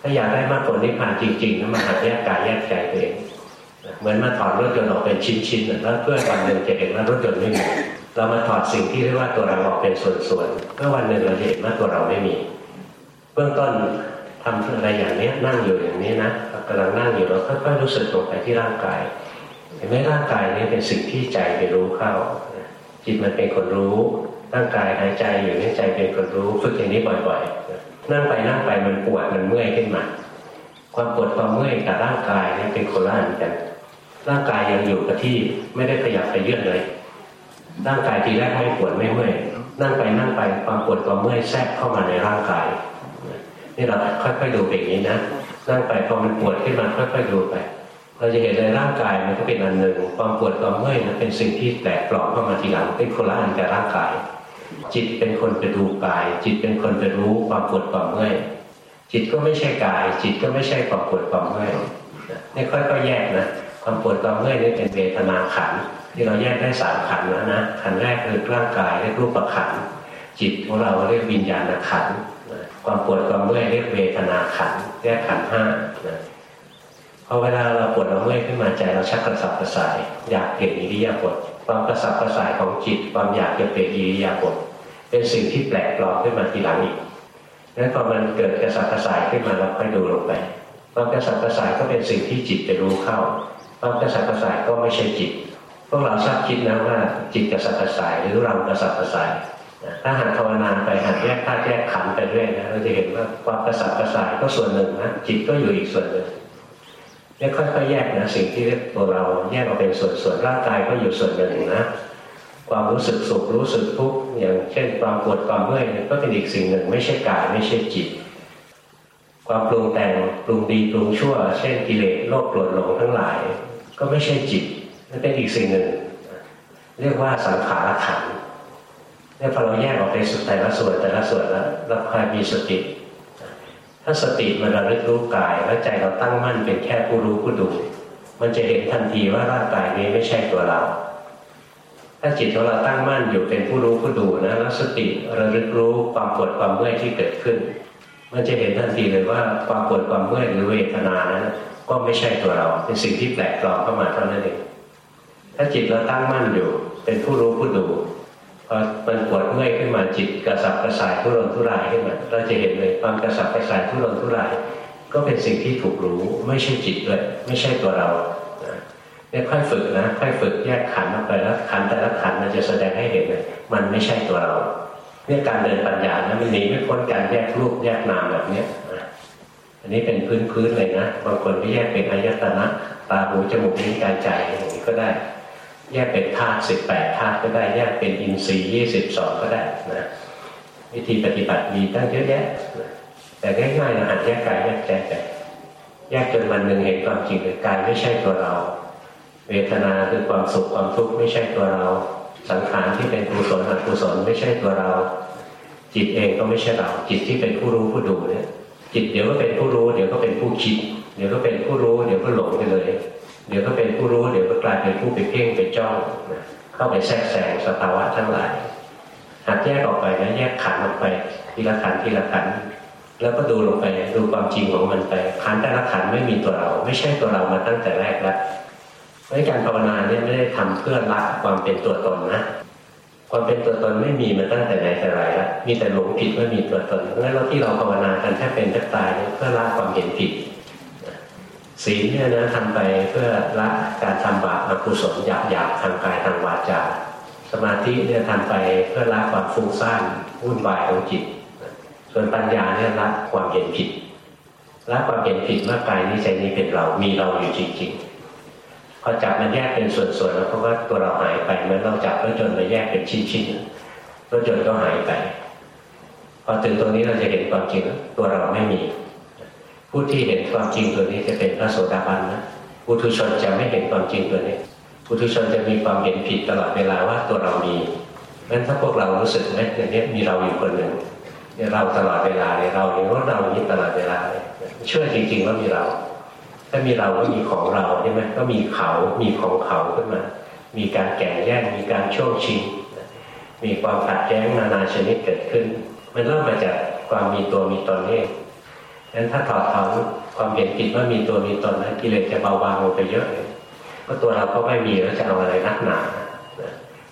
ถ้าอยากได้มากกว่านิพพานจริงๆนะมาหัดแยกกายแยกใจตัวเองเหมือนมาถอดรถยนต์ออกเป็นชิ้นๆแล้วเพื่อวันหนึ่งจะเห็นว่ารถยนต์ไม่มี เรามาถอดสิ่งที่เรียกว่าตัวเราออกเป็นส่วนๆเมื่อวันหนึ่งเราเห็นว่าตัวเราไม่มี เบื้องต้นทำอะไรอย่างนี้นั่งอยู่อย่างนี้นะกำลังนั่งอยู่เราค่อยๆรู้สึกลงไปที่ร่างกายเห็นไหมร่างกายนี้เป็นสิ่งที่ใจไปรู้เข้า จิตมันเป็นคนรู้ร่างกายหายใจอยู่นี่ใจเป็นคนรู้ฝึกอย่างนี้บ่อยๆนั่งไปนั่งไปมันปวดมันเมื่อยขึ้นมาความปวดความเมื่อยกับร่างกายนี่เป็นคนละอันกันร่างกายยังอยู่กับที่ไม่ได้ขยับไปเยื่อนเลย ร่างกายทีแรกไม่ปวดไม่เมื่อยนั่งไปนั่งไปความปวดความเมื่อยแทรกเข้ามาในร่างกายนี่เราค่อยๆดูแบบนี้นะนั่งไปพอมันปวดขึ้นมาค่อยๆดูไปเราจะเห็นในร่างกายมันก็เป็นอันหนึ่งความปวดความเมื่อยนั้นเป็นสิ่งที่แตกปลอมเข้ามาทีหลังเป็นคนละอันกับร่างกาย จิตเป็นคนไปดูกาย จิตเป็นคนไปรู้ความปวดความเมื่อยจิตก็ไม่ใช่กาย จิตก็ไม่ใช่ความปวดความเมื่อยนี่ค่อยๆแยกนะความปวดความเมื่อยนี่เป็นเวทนาขัน ที่เราแยกได้สามขันแล้วนะขันแรกคือร่างกายเรียกรูปขันจิตของเราเรียกวิญญาณขันความปวดความเมื่อยเรียกเวทนาขันเรียกขันห้าพอเวลาเราปวดเราเมื่อยขึ้นมาใจเราชักกระสับกระส่าย อยากเปลี่ยนอิริยาบถความกระสับกระส่ายของจิต ความอยากจะเปลี่ยนอิริยาบถเป็นสิ่งที่แปลกปลอมขึ้นมาทีหลังอีกนั้นพอมันเกิดกระสับกระส่ายขึ้นมาเราค่อยดูลงไปความกระสับกระส่ายก็เป็นสิ่งที่จิตจะรู้เข้าความกระสับกระส่ายก็ไม่ใช่จิต วกเราทราบคิดนะว่าจิตกระสับกระสายหรือเรากระสับกระส่ายถ้าหัดภาวนาไปหัดแยกธาตุแยกขันไปเรื่อยนะเราจะเห็นว่าความกระสับกระส่ายก็ส่วนหนึ่งนะจิตก็อยู่อีกส่วนหนึ่งเนี่ยค่อยๆแยกนะสิ่งที่ตัวเราแยกออกเป็นส่วนๆร่างกายก็อยู่ส่วนหนึ่งนะความรู้สึกสุขรู้สึกทุกข์อย่างเช่น ความปวดความเมื่อยก็เป็นอีกสิ่งหนึ่ง ไม่ใช่กายไม่ใช่จิต ความปรุงแต่งปรุงดีปรุงชั่ว เช่นกิเลสโลภโกรธหลงทั้งหลาย ก็ไม่ใช่จิต นั่นเป็นอีกสิ่งหนึ่ง เรียกว่าสังขารขันเนี่ยพอเราแยกออกไปสุดแต่ละส่วนแต่ละส่วนแล้วเราคอยมีสติ ถ้าสติมันระลึกรู้กายแล้วใจเราตั้งมั่นเป็นแค่ผู้รู้ผู้ดู มันจะเห็นทันทีว่าร่างกายนี้ไม่ใช่ตัวเรา ถ้าจิตของเราตั้งมั่นอยู่เป็นผู้รู้ผู้ดูนะแล้วสติระลึกรู้ความปวดความเมื่อยที่เกิดขึ้น มันจะเห็นทันทีเลยว่าความปวดความเมื่อยหรือเวทนานั้นก็ไม่ใช่ตัวเรา เป็นสิ่งที่แปลกปลอมเข้ามาเท่านั้นเอง ถ้าจิตเราตั้งมั่นอยู่ เป็นผู้รู้ผู้ดูพอมันปวดเมื่อยขึ้นมาจิตกระสับกระส่ายทุรนทุรายขึ้นมาเราจะเห็นเลยความกระสับกระส่ายทุรนทุราย ก็เป็นสิ่งที่ถูกรู้ไม่ใช่จิตเลยไม่ใช่ตัวเราเนี่ยค่อยฝึกนะค่อยฝึกแยกขันออกไปแล้วขันแต่ละขันมันจะแสดงให้เห็นเลยมันไม่ใช่ตัวเราเนี่ยการเดินปัญญานะมันหนีไม่พ้นการแยกรูปแยกนามแบบเนี้ยอันนี้เป็นพื้นๆเลยนะบางคนก็แยกเป็นอายตนะตาหูจมูกลิ้นกายใจอย่างนี้ก็ได้ แยกเป็นธาตุสิบแปดธาตุก็ได้ แยกเป็นอินทรีย์ยี่สิบสองก็ได้นะวิธีปฏิบัติมีตั้งเยอะแยะแต่ง่ายๆเราหัดแยกกายแยกใจไปแยกจนวันหนึ่งเห็นความจริงเลยกายไม่ใช่ตัวเรา เวทนาคือความสุขความทุกข์ไม่ใช่ตัวเรา สังขารที่เป็นกุศลอกุศลไม่ใช่ตัวเรา จิตเองก็ไม่ใช่เรา จิตที่เป็นผู้รู้ผู้ดูเนี่ยจิตเดี๋ยวก็เป็นผู้รู้เดี๋ยวก็เป็นผู้คิด เดี๋ยวก็เป็นผู้รู้เดี๋ยวก็หลงไปเลย เดี๋ยวก็เป็นผู้รู้เดี๋ยวก็กลายเป็นผู้ไปเพ่งไปจ้องเข้าไปแทรกแซงสภาวะทั้งหลายหัดแยกออกไปนะแยกขันออกไปทีละขันทีละขันแล้วก็ดูลงไปดูความจริงของมันไปขันแต่ละขันไม่มีตัวเรา ไม่ใช่ตัวเรามาตั้งแต่แรกแล้วเพราะการภาวนาเนี่ยไม่ได้ทำเพื่อละความเป็นตัวตนนะความเป็นตัวตนไม่มีมาตั้งแต่ไหนแต่ไรแล้วมีแต่หลงผิดว่ามีตัวตนเพราะฉะนั้นเราที่เราภาวนากันแทบเป็นแทบตายเพื่อละความเห็นผิด ศีลเนี่ยนะทำไปเพื่อละการทำบาปอกุศลหยาบหยาบทางกายทางวาจา สมาธิเนี่ยทำไปเพื่อละความฟุ้งซ่านวุ่นวายของจิต ส่วนปัญญาเนี่ยละความเห็นผิดละความเห็นผิดว่ากายนี้ใจนี้เป็นเรามีเราอยู่จริงๆพอจับมันแยกเป็นส่วนๆแล้วเพราะว่าตัวเราหายไปเมื่อเราจับแล้วจนมาแยกเป็นชิ้นๆแล้วจนก็หายไปพอถึงตรงนี้เราจะเห็นความจริงตัวเราไม่มี ผู้ที่เห็นความจริงตัวนี้จะเป็นพระโสดาบันนะปุถุชนจะไม่เห็นความจริงตัวนี้ปุถุชนจะมีความเห็นผิดตลอดเวลาว่าตัวเรามีงั้นถ้าพวกเรารู้สึกไหมอย่างนี้มีเราอยู่คนหนึ่งเนี่ยเราตลอดเวลาเนี่ยเราเห็นว่าเรานี้ตลอดเวลาเลยเชื่อจริงๆว่ามีเรา ถ้ามีเราก็มีของเราใช่ไหมก็มีเขา มีของเขาขึ้นมา มีการแก่งแย่งมีการช่วงชิงมีความขัดแย้งนานาชนิดเกิดขึ้น มันเริ่มมาจากความมีตัวมีตนเอง งั้นถ้าถอดถอนความเห็นผิดว่ามีตัวมีตนนะกิเลสจะเบาบางลงไปเยอะเลยเพราะตัวเราก็ไม่มีแล้วจะเอาอะไรนักหนา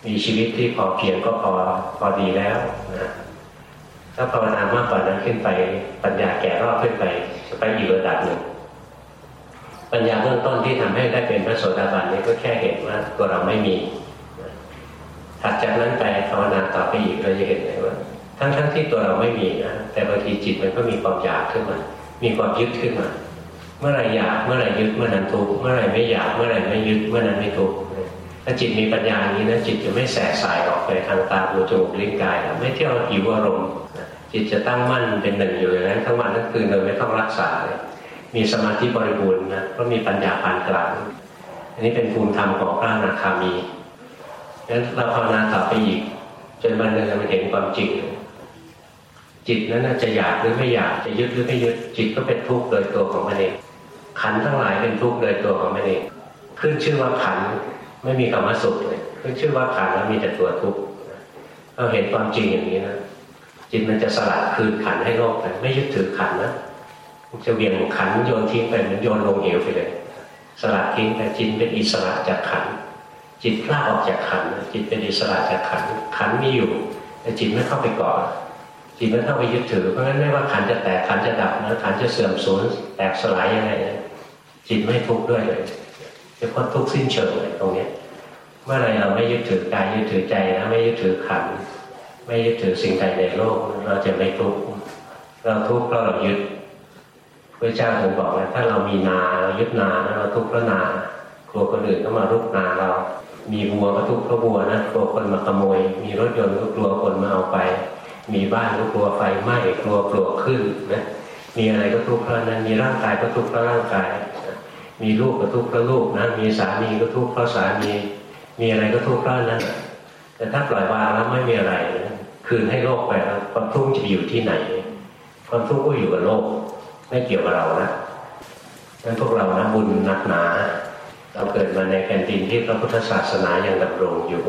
มีชีวิตที่พอเพียงก็พอพอดีแล้วนะถ้าภาวนามากกว่านั้นขึ้นไป ปัญญาแก่รอบขึ้นไปจะไปอีกระดับหนึ่งปัญญาเบื้องต้นที่ทำให้ได้เป็นพระโสดาบันนี้ก็แค่เห็นว่าตัวเราไม่มีถัดจากนั้นไปภาวนาต่อไปอีกเราจะเห็นเลยว่า ทั้งทั้งที่ตัวเราไม่มีนะแต่บางทีจิตมันก็มีความอยากขึ้นมา มีความยึดขึ้นมา เมื่อไรอยากเมื่อไรยึดเมื่อนั้นทุกเมื่อไรไม่อยากเมื่อไรไม่ยึดเมื่อนั้นไม่ทุกถ้าจิตมีปัญญาอย่างนี้นะจิตจะไม่แสบสายออกไปทางตาหูจมูกลิ้นกายไม่เที่ยวหิวอารมณ์จิตจะตั้งมั่นเป็นหนึ่งอยู่อย่างนั้นทั้งวันทั้งคืนโดยไม่ต้องรักษาเลยมีสมาธิบริบูรณ์นะก็มีปัญญาปานกลางอันนี้เป็นภูมิธรรมของพระอนาคามีงั้นเราภาวนาต่อไปอีกจนวันหนึ่งมันเห็นความจริง จิตนั้นจะอยากหรือไม่อยากจะยึดหรือไม่ยึดจิตก็เป็นทุกข์โดยตัวของมันเองขันทั้งหลายเป็นทุกข์โดยตัวของมันเองขึ้นชื่อว่าขันไม่มีคำว่าสุขเลยขึ้นชื่อว่าขันแล้วมีแต่ตัวทุกข์เราเห็นความจริงอย่างนี้นะจิตมันจะสลัดคืนขันให้โลกไปไม่ยึดถือขันนะจะเวียงขันโยนทิ้งไปเหมันโยนลงเหวไปเลย สลัดทิ้งแต่จิตเป็นอิสระจากขัน จิตกล้าออกจากขันจิตเป็นอิสระจากขันขันมีอยู่แต่จิตไม่เข้าไปเกาะ จิตไม่เข้าไปยึดถือ เพราะงั้นไม่ว่าขันจะแตกขันจะดับนะขันจะเสื่อมสูญแตกสลายยังไงนะจิตไม่ทุกข์ด้วยเลยจะพ้นทุกข์สิ้นเชิงเลยตรงนี้เมื่อไรเราไม่ยึดถือกายยึดถือใจนะไม่ยึดถือขันไม่ยึดถือสิ่งใดในโลก เราจะไม่ทุกข์เราทุกข์เพราะเรายึดพระเจ้าถึงบอกว่าถ้าเรามีนาเรายึดนาเราทุกข์เพราะนากลัวคนอื่นเข้ามารุกนาเรา มีวัวก็ทุกข์เพราะวัวนะกลัวคนมาขโมย มีรถยนต์ก็กลัวคนมาเอาไป มีบ้านก็กลัวไฟไหม้กลัวปลวกขึ้นนะมีอะไรก็ทุกข์เพราะนั้นมีร่างกายก็ทุกข์เพราะร่างกาย มีลูกก็ทุกข์เพราะลูกนะมีสามีก็ทุกข์เพราะสามี มีอะไรก็ทุกข์เพราะนั้น แต่ถ้าปล่อยวางแล้วไม่มีอะไรนะคืนให้โลกไปแล้วความทุกข์จะอยู่ที่ไหน ความทุกข์ก็อยู่กับโลก ไม่เกี่ยวกับเรานะนั้นพวกเรานะบุญนักหนา เราเกิดมาในแผ่นดินที่พระพุทธศาสนายังดำรงอยู่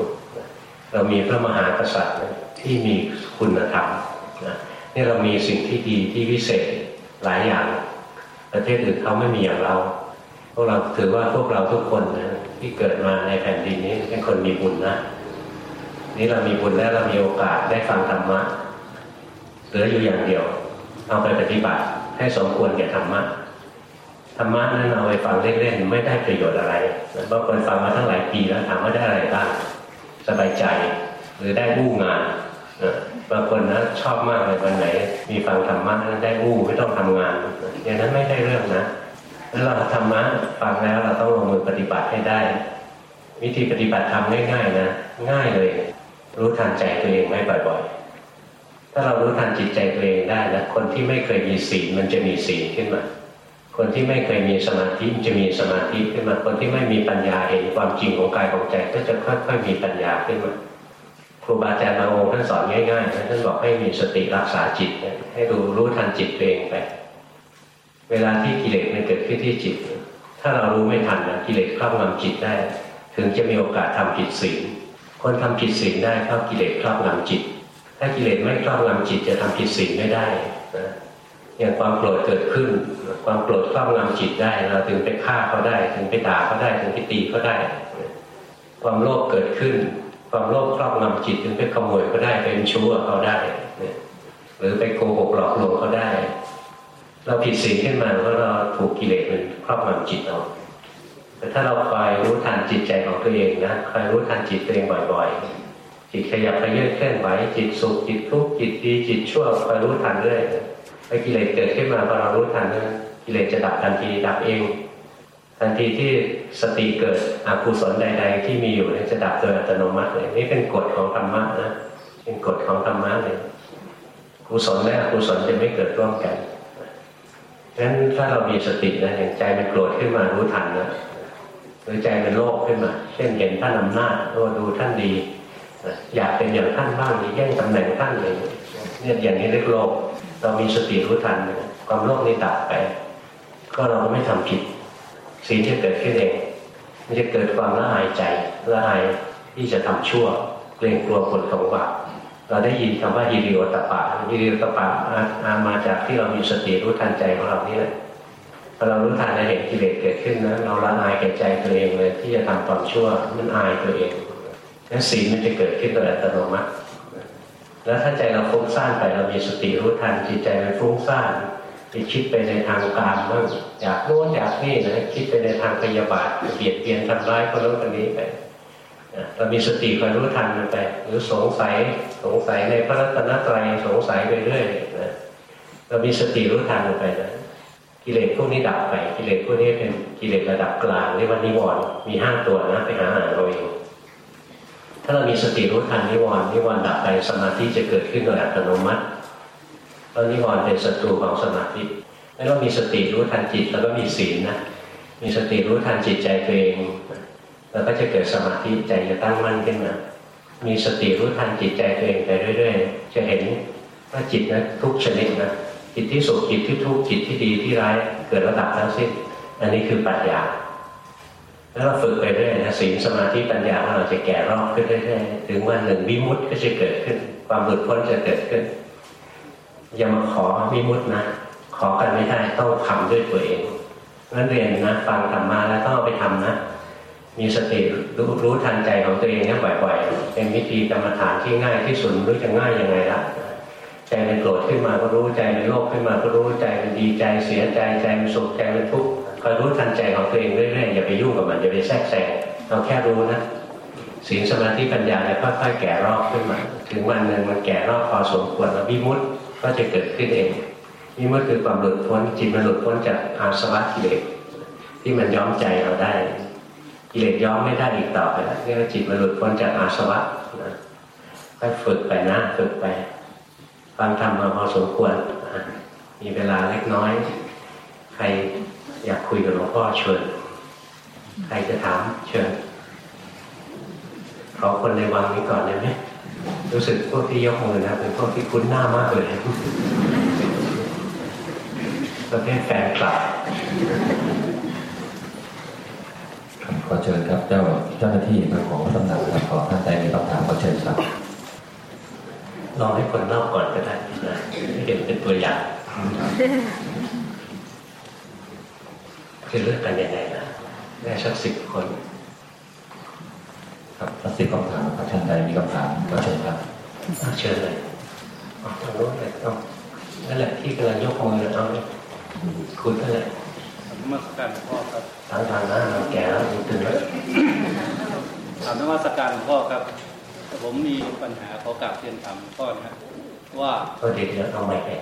เรามีพระมหากษัตริย์ที่มี คุณธรรมนี่เรามีสิ่งที่ดีที่วิเศษหลายอย่าง ประเทศอื่นเขาไม่มีอย่างเราพวกเราถือว่าพวกเราทุกคนนะที่เกิดมาในแผ่นดินนี้เป็นคนมีบุญนะนี่เรามีบุญแล้วเรามีโอกาสได้ฟังธรรมะเหลืออยู่อย่างเดียว เอาไปปฏิบัติให้สมควรแก่ธรรมะธรรมะนั้นเอาไปฟังเล่นๆไม่ได้ประโยชน์อะไรบางคนฟังมาตั้งหลายปีแล้วถามว่าได้อะไรบ้างสบายใจหรือได้บู้งาน บางคนนะชอบมากเลยวันไหน มีฟังธรรมะได้บู้ไม่ต้องทำงานอย่างนั้นไม่ได้เรื่องนะแล้วเราธรรมะฟังแล้วเราต้องลงมือปฏิบัติให้ได้ วิธีปฏิบัติทำง่ายๆนะง่ายเลย รู้ทันใจตัวเองไม่บ่อยๆ ถ้าเรารู้ทันจิตใจตัวเองได้นะคนที่ไม่เคยมีศีลมันจะมีศีลขึ้นมา คนที่ไม่เคยมีสมาธิมันจะมีสมาธิขึ้นมา คนที่ไม่มีปัญญาเห็นความจริงของกายของใจก็จะค่อยๆมีปัญญาขึ้นมา ครูบาอาจารย์บางองค์ท่านสอนง่ายๆท่านบอกให้มีสติรักษาจิตให้ดูรู้ทันจิตตัวเองไป เวลาที่กิเลสมันเกิดขึ้นที่จิต ถ้าเรารู้ไม่ทันนะกิเลสครอบงำจิตได้ ถึงจะมีโอกาสทำผิดศีลคนทำผิดศีลได้เพราะกิเลสครอบงำจิต ถ้ากิเลสไม่ครอบงำจิตจะทำผิดศีลไม่ได้นะอย่างความโกรธเกิดขึ้น ความโกรธครอบงำจิตได้ เราถึงไปฆ่าเขาได้ ถึงไปด่าเขาได้ ถึงไปตีเขาได้ ความโลภเกิดขึ้น ความโลภครอบงำจิตถึงไปขโมยเขาได้เป็นชู้เขาได้หรือไปโกหกหลอกลวงเขาได้ เราผิดศีลขึ้นมาเพราะเราถูกกิเลสมันครอบงำจิตเราแต่ถ้าเราคอยรู้ทันจิตใจของตัวเองนะคอยรู้ทันจิตตัวเองบ่อยๆ จิตขยับขยื่นเคลื่อนไหวจิตสุขจิตทุกข์จิตดีจิตชั่วคอยรู้ทันเรื่อยถ้กิเลสเกิดขึ้นมาพอเรารู้ทันนะกิเลสจะดับทันทีดับเอง ทันทีที่สติเกิดอกุศลใด ๆ ที่มีอยู่จะดับโดยอัตโนมัติเลยนี่เป็นกฎของธรรมะนะเป็นกฎของธรรมะเลยกุศลและอกุศลจะไม่เกิดร่วมกันงั้นถ้าเรามีสตินะอย่างใจมันโกรธขึ้นมารู้ทันนะหรือใจมันโลภขึ้นมา เช่นเห็นท่านอำนาจโอ้ดูท่านดีอยากเป็นอย่างท่านบ้างแย่งตำแหน่งท่านเลยเนี่ยอย่างนี้เรียกโลภเรามีสติรู้ทันความโลภนี้ดับไป ก็เราไม่ทำผิด สิ่งที่เกิดขึ้นเองมันจะเกิดความละอายใจละอายที่จะทำชั่ว เกรงกลัวผลของบาปเราได้ยินคำว่าฮิริโอตปะฮิริโอตปะอามาจากที่เรามีสติรู้ทันใจของเรานี่แหละพอเรารู้ทันในเห็นกิเลสเกิดขึ้นนะเราละอายแก่ใจตัวเองเลยที่จะทำความชั่วมันอายตัวเองนั้นศีลมันจะเกิดขึ้นโดยอัตโนมัติแล้วถ้าใจเราฟุ้งซ่านไปเรามีสติรู้ทันจิตใจมันฟุ้งซ่าน ไปคิดไปในทางการบ้างอยากโน้นอยากนี่นะคิดไปในทางพยาบาทเบียดเบียนทำร้ายคนโน้นคนนี้ไปเรามีสติคอยรู้ทันมันไป หรือสงสัยสงสัยในพระรัตนตรัยสงสัยไปเรื่อยนะเรามีสติรู้ทันมันไปนะกิเลสพวกนี้ดับไปกิเลสพวกนี้เป็นกิเลสระดับกลางเรียกว่านิวรณ์มีห้าตัวนะไปหาอ่านเราเองถ้าเรามีสติรู้ทันนิวรณ์นิวรณ์ดับไปสมาธิจะเกิดขึ้นโดยอัตโนมัติ เพราะนิวรณ์เป็นศัตรูของสมาธิแล้วเรามีสติรู้ทันจิตแล้วก็มีศีลนะมีสติรู้ทันจิตใจตัวเองแล้วก็จะเกิดสมาธิใจจะตั้งมั่นขึ้นมามีสติรู้ทันจิตใจตัวเองไปเรื่อย ๆ จะเห็นว่าจิตนะทุกชนิดนะจิตที่สุขจิตที่ทุกข์จิตที่ดีที่ร้ายเกิดระดับทั้งสิ้น อันนี้คือปัญญาแล้วเราฝึกไปเรื่อยนะศีลสมาธิปัญญาเราจะแก่รอบขึ้นเรื่อยๆถึงวันหนึ่งวิมุตต์ก็จะเกิดขึ้น ความหลุดพ้นจะเกิดขึ้น อย่ามาขอวิมุตต์นะ ขอกันไม่ได้ต้องทำด้วยตัวเองนั้นเรียนนะฟังธรรมะแล้วต้องเอาไปทำนะ มีสติรู้รู้ทันใจของตัวเองเนี่ยบ่อยๆ เป็นวิธีกรรมฐานที่ง่ายที่สุดรู้จะง่ายยังไงล่ะใจมันโกรธขึ้นมาก็รู้ใจมันโลภขึ้นมาก็รู้ใจมันดีใจเสียใจใจมันสุขใจมันทุกข์คอยรู้ทันใจของตัวเองเรื่อยๆอย่าไปยุ่งกับมันอย่าไปแทรกแซงเราแค่รู้นะศีลสมาธิปัญญาเนี่ยค่อยๆแก่รอบขึ้นมา ถึงวันหนึ่งมันแก่รอบพอสมควรแล้ววิมุตต์ ก็จะเกิดขึ้นเองวิมุตต์คือความหลุดพ้นจิตมันหลุดพ้นจากอาสวะกิเลสที่มันย้อมใจเราได้กิเลสย้อมไม่ได้อีกต่อไปแล้วเรียกว่าจิตมันหลุดพ้นจากอาสวะนะค่อยฝึกไปนะฝึกไปฟังธรรมมาพอสมควรมีเวลาเล็กน้อย ใครอยากคุยกับหลวงพ่อเชิญใครจะถามเชิญขอคนในวังนี้ก่อนได้ไหม รู้สึกพวกที่ยกมือนะเป็นพวกที่คุ้นหน้ามากเลยประเภทแฟนคลับขอเชิญครับเจ้าเจ้าหน้าที่มาของตำหนักครับขอท่านใดมีคำถามขอเชิญครับลองให้คนเล่าก่อนก็ได้นะเห็นเป็นตัวอย่างคือเลือกกันยังไงนะได้สักสิบคน ครับสักสิบคำถามครับท่านใดมีคำถามก็เชิญครับเชิญเลยเอาทางโน้นเลยต้องนั่นแหละที่กำลังยกมือเอาเลยคุณนั่นแหละมาสการพ่อครับทางทางนะเราแก่แล้วถึงแล้วถามนมัสการพ่อครับ ผมมีปัญหาขอกราบเรียนถามพ่อนะว่าก็เด็กเยอะเอาไม่แก่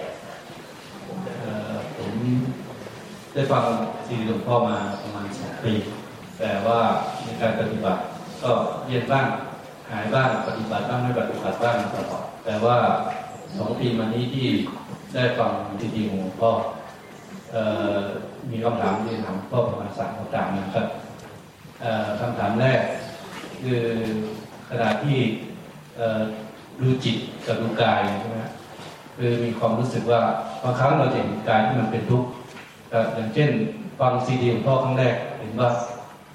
ผมได้ฟังซีดีหลวงพ่อมาประมาณสองปี แต่ว่าในการปฏิบัติ ก็เรียนบ้างหายบ้างปฏิบัติบ้างไม่ปฏิบัติบ้างตลอดแต่ว่าสองปีมานี้ที่ได้ฟังซีดีของหลวงพ่อมีคำถามที่ถามพ่อประมาณสามคำถามนะครับคำถามแรกคือขณะที่ดูจิตกับดูกายใช่ไหมคือมีความรู้สึกว่าบางครั้งเราเห็นกายที่มันเป็นทุกข์อย่างเช่นฟังซีดีของพ่อครั้งแรกเห็นว่า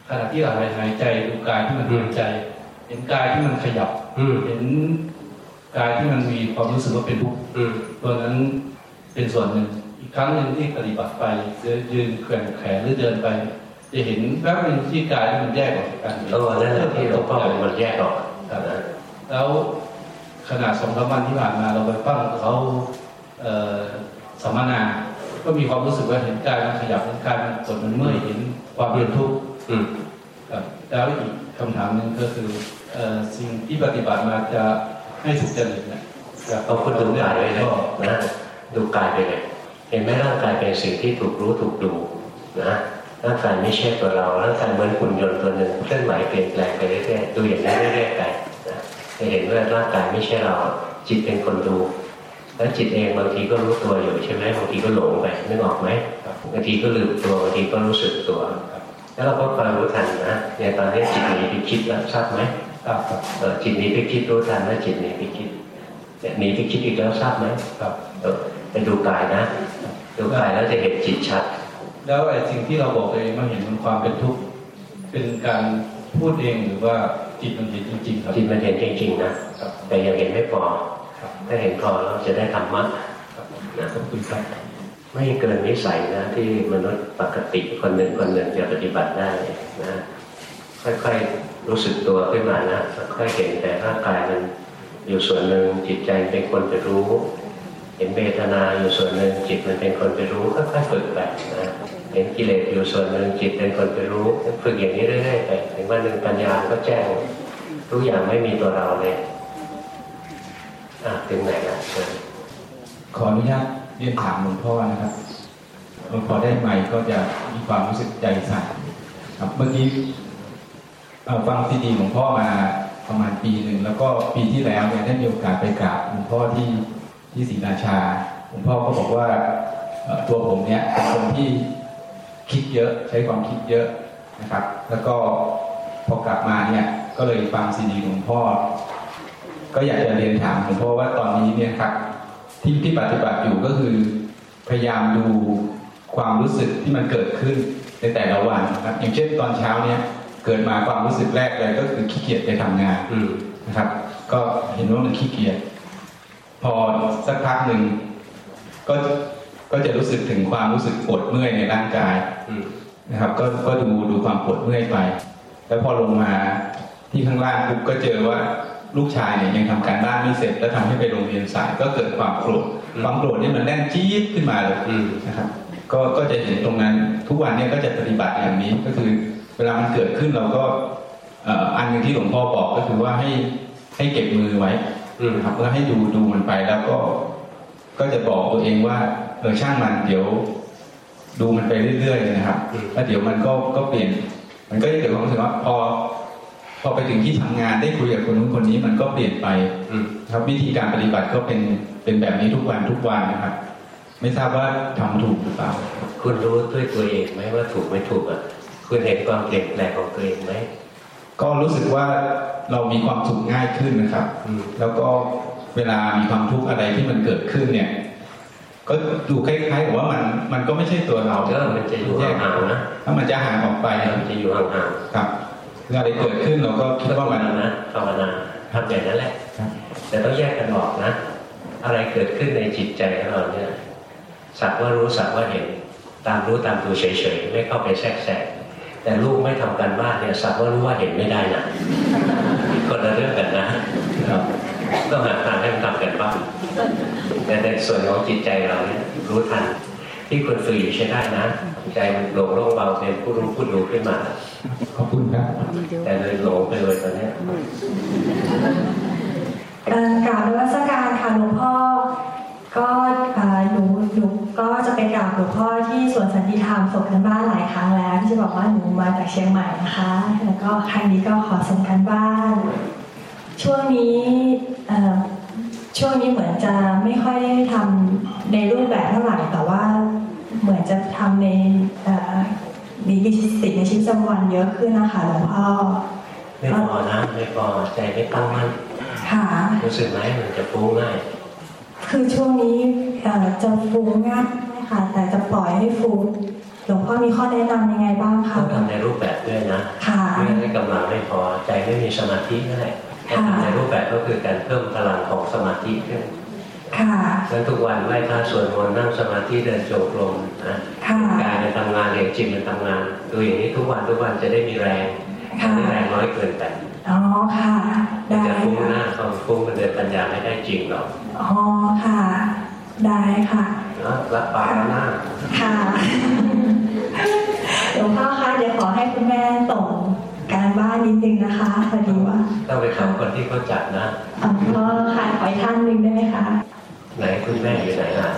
ขณะที่เราหายหายใจดูกายที่มันหายใจ เห็นกายที่มันขยับเห็นกายที่มันมีความรู้สึกว่าเป็นทุกข์ตัวนั้นเป็นส่วนหนึ่ง อีกครั้งหนึ่งที่ปฏิบัติไปยืนแขวนแขนหรือเดินไป จะเห็นแป๊บนึงที่กายที่มันแยกออกจากกันตัวนั่นแหละที่หลวงพ่อมันแยกออกแล้วขนาดสองสามวันที่ผ่านมาเราไปฟังเขาสัมมนา ก็มีความรู้สึกว่าเห็นกายมันขยับเห็นกายมันสดมันเมื่อยเห็นความเรียนทุกข์ แล้วอีกคำถามหนึ่งก็คือสิ่งที่ปฏิบัติมาจะให้สุขเจริญนะเอาคุณดูกายไปเลยนะดูกายไปเลยเห็นไหมร่างกายเป็นสิ่งที่ถูกรู้ถูกดูนะร่างกายไม่ใช่ตัวเราร่างกายเหมือนหุ่นยนต์ตัวหนึ่งเคลื่อนไหวเปลี่ยนแปลงไปเรื่อยๆดูอย่างนี้เรื่อยๆไปจะเห็นว่าร่างกายไม่ใช่เรา จิตเป็นคนดู แล้วจิตเองบางทีก็รู้ตัวอยู่ใช่ไหมบางทีก็หลงไปนึกออกไหมบางทีก็ลืมตัวบางทีก็รู้สึกตัว แล้วเราก็คอยรู้ทันนะอย่างตอนนี้จิตหนีไปคิดแล้วทราบไหมครับจิตหนีไปคิดรู้ทันแล้วจิตหนีไปคิดหนีไปคิดอีกแล้วทราบไหมครับไปดูกายนะ ดูกายแล้วจะเห็นจิตชัด แล้วไอ้สิ่งที่เราบอกเองมันเห็นมันความเป็นทุกข์เป็นการพูดเองหรือว่าจิตมันเห็นจริงๆครับจิตมันเห็นจริงๆนะแต่ยังเห็นไม่พอถ้าเห็นพอเราจะได้ธรรมะนะขอบคุณครับ ไม่เกินนิสัยนะ ที่มนุษย์ปกติคนหนึ่งคนหนึ่งจะปฏิบัติได้นะค่อยๆรู้สึกตัวขึ้นมานะค่อยเห็นแต่ร่างกายมันอยู่ส่วนหนึ่งจิตใจเป็นคนไปรู้ เห็นเวทนาอยู่ส่วนหนึ่งจิตมันเป็นคนไปรู้ค่อยๆฝึกไปนะเห็นกิเลสอยู่ส่วนหนึ่งจิตเป็นคนไปรู้ฝึกอย่างนี้เรื่อยๆไปถึงวันหนึ่งปัญญาก็แจ้งทุกอย่างไม่มีตัวเราเลยอะถึงไหนแล้วขออนุญาต เรียนถามหลวงพ่อนะครับหลวงพ่อได้ใหม่ก็จะมีความรู้สึกใจสั่นครับเมื่อกี้ฟังซีดีหลวงพ่อมาประมาณปีหนึ่งแล้วก็ปีที่แล้วเนี่ยได้มีโอกาสไปกราบหลวงพ่อที่ที่ศรีราชาหลวงพ่อก็บอกว่าตัวผมเนี่ยเป็นคนที่คิดเยอะใช้ความคิดเยอะนะครับ แล้วก็พอกลับมาเนี่ยก็เลยฟังซีดีหลวงพ่อ ก็อยากจะเรียนถามหลวงพ่อว่าตอนนี้เนี่ยครับ ที่ที่ปฏิบัติอยู่ก็คือ พยายามดูความรู้สึกที่มันเกิดขึ้นในแต่ละวันนะครับอย่างเช่นตอนเช้าเนี่ยเกิดมาความรู้สึกแรกเลยก็คือขี้เกียจไปทำงานอืมนะครับ ก็เห็นว่ามันขี้เกียจพอสักพักหนึ่งก็ก็จะรู้สึกถึงความรู้สึกปวดเมื่อยในร่างกายอืมนะครับ ก็ก็ดูดูความปวดเมื่อยไป แล้วพอลงมาที่ข้างล่างปุ๊บก็เจอว่า ลูกชายเนี่ยยังทำการบ้านไม่เสร็จ แล้วทำให้ไปโรงเรียนสายก็เกิดความโกรธความโกรธนี่มันแน่นจี๊ดขึ้นมาเลยอืมนะครับก็ก็จะเห็นตรงนั้นทุกวันเนี่ยก็จะปฏิบัติอย่างนี้ก็คือเวลามันเกิดขึ้นเราก็เอ่ออันหนึงที่หลวงพ่อบอกก็คือว่าให้ให้เก็บมือไว้อืมนะครับแล้วให้ดูดูมันไปแล้วก็ ก็จะบอกตัวเองว่าเออช่างมันเดี๋ยว ดูมันไปเรื่อยๆนะครับแล้วเดี๋ยวมันก็ก็เปลี่ยน มันก็จะเกิดความรู้สึกว่าพอ พอไปถึงที่ทำงานได้คุยกับคนนู้นคนนี้มันก็เปลี่ยนไปอืมครับวิธีการปฏิบัติก็เป็นเป็นแบบนี้ทุกวันทุกวันนะครับ ไม่ทราบว่าทำถูกหรือเปล่า คุณรู้ด้วยตัวเองไหมว่าถูกไม่ถูกอะคุณเห็นความเปลี่ยนแปลงของตัวเองไหมก็รู้สึกว่าเรามีความสุขง่ายขึ้นนะครับอืมแล้วก็เวลามีความทุกข์อะไรที่มันเกิดขึ้นเนี่ย ก็ดูคล้ายๆกับว่ามันมันก็ไม่ใช่ตัวเราก็มันจะอยู่ห่างๆนะถ้ามันจะห่างออกไปมันจะอยู่ห่างครับ เรื่องอะไรเกิดขึ้นเราก็ๆคิดว่ามันนะภาวนาทำอย่างนั้นแหละครับแต่ต้องแยกกันออกนะ อะไรเกิดขึ้นในจิตใจของเราเนี่ยสักว่ารู้สักว่าเห็นตามรู้ตามดูเฉยๆไม่เข้าไปแทรกแซงแต่ลูกไม่ทำการบ้านเนี่ยสักว่ารู้ว่าเห็นไม่ได้นะคนละเรื่องกันนะครับต้องหาทางให้มันทำกันบ้างแต่ในส่วนของจิตใจเราเนี่ยรู้ทัน ที่คนฝึกอยู่ใช้ได้นะ ใจมันโปร่งโล่งเบาเป็นผู้รู้ผู้ดูขึ้นมาขอบคุณครับ แต่เลยหลงไปเลยตอนเนี้ยเอ่อกราบนวัสการค่ะหลวงพ่อ ก็เอ่อหนูหนูก็จะไปกราบหลวงพ่อที่สวนสันติธรรมส่งกันบ้านหลายครั้งแล้ว ที่จะบอกว่าหนูมาจากเชียงใหม่นะคะ แล้วก็ครั้งนี้ก็ขอส่งกันบ้าน ช่วงนี้เอ่อ ช่วงนี้เหมือนจะไม่ค่อยได้ทำในรูปแบบเท่าไหร่แต่ว่าเหมือนจะทำในเอ่อมีกิจสิทในชีวิตประจำวันเยอะขึ้นนะคะหลวงพ่อไม่พอนะไม่พอใจไม่ตั้งมั่นค่ะรู้สึกไหมมันจะฟุ้งง่าย คือช่วงนี้เอ่อจะฟุ้งง่ายค่ะ แต่จะปล่อยให้ฟุ้งหลวงพ่อมีข้อแนะนำยังไงบ้างคะต้องทำในรูปแบบด้วยนะค่ะเพื่อให้กำลังไม่พอใจไม่มีสมาธินั่นแหละการทำ ในรูปแบบก็คือการเพิ่มพลังของสมาธิขึ้นค่ะงั้นทุกวันไหว้พระสวดมนต์นั่งสมาธิเดินโจงกรมนะค่ะกายมันทำงานเรียนจิตมันทำงาน ดูอย่างนี้ทุกวันทุกวันจะได้มีแรงค่ะไม่แรงน้อยเกินไปอ๋อค่ะมันได้จะฟุ้งหน้าค่ะความฟุ้งมันเดินปัญญาไม่ได้จริงหรอกอ๋อค่ะ ได้ค่ะนะรับปากแล้วนะค่ะหลวงพ่อคะเดี๋ยวขอให้คุณแม่ส่ง การบ้านนิดนึงนะคะพอดีว่าต้องไปขอคนที่เขาจัดนะหลวงพ่อค่ะขออีกท่านหนึ่งได้ไหมคะไหนคุณแม่อยู่ไหนล่ะ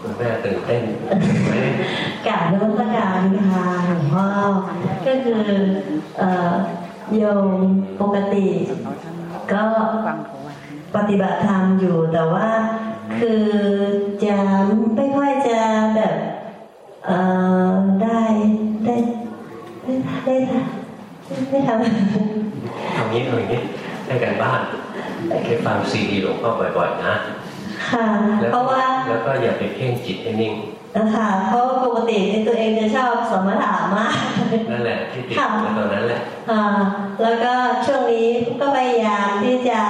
คุณแม่ตื่นเต้นไหมกราบนมัสการค่ะหลวงพ่อก็คือเอ่อโยมปกติ ก็ปฏิบัติธรรมอยู่แต่ว่าคือจะไม่ค่อยจะแบบเอ่อได้ได้ ได้ได้ได้ทำเอางี้เอาอย่างนี้ให้กันบ้านให้ฟังซีดีหลวงพ่อบ่อยๆนะ ค่ะแล้วเพราะว่าแล้วก็อย่าไปเพ่งจิตให้นิ่งนะคะเพราะว่าปกติในตัวเองจะชอบสมถะมากนั่นแหละที่ติดค่ะในตอนนั้นแหละอ่าแล้วก็ช่วงนี้ก็พยายามที่จะ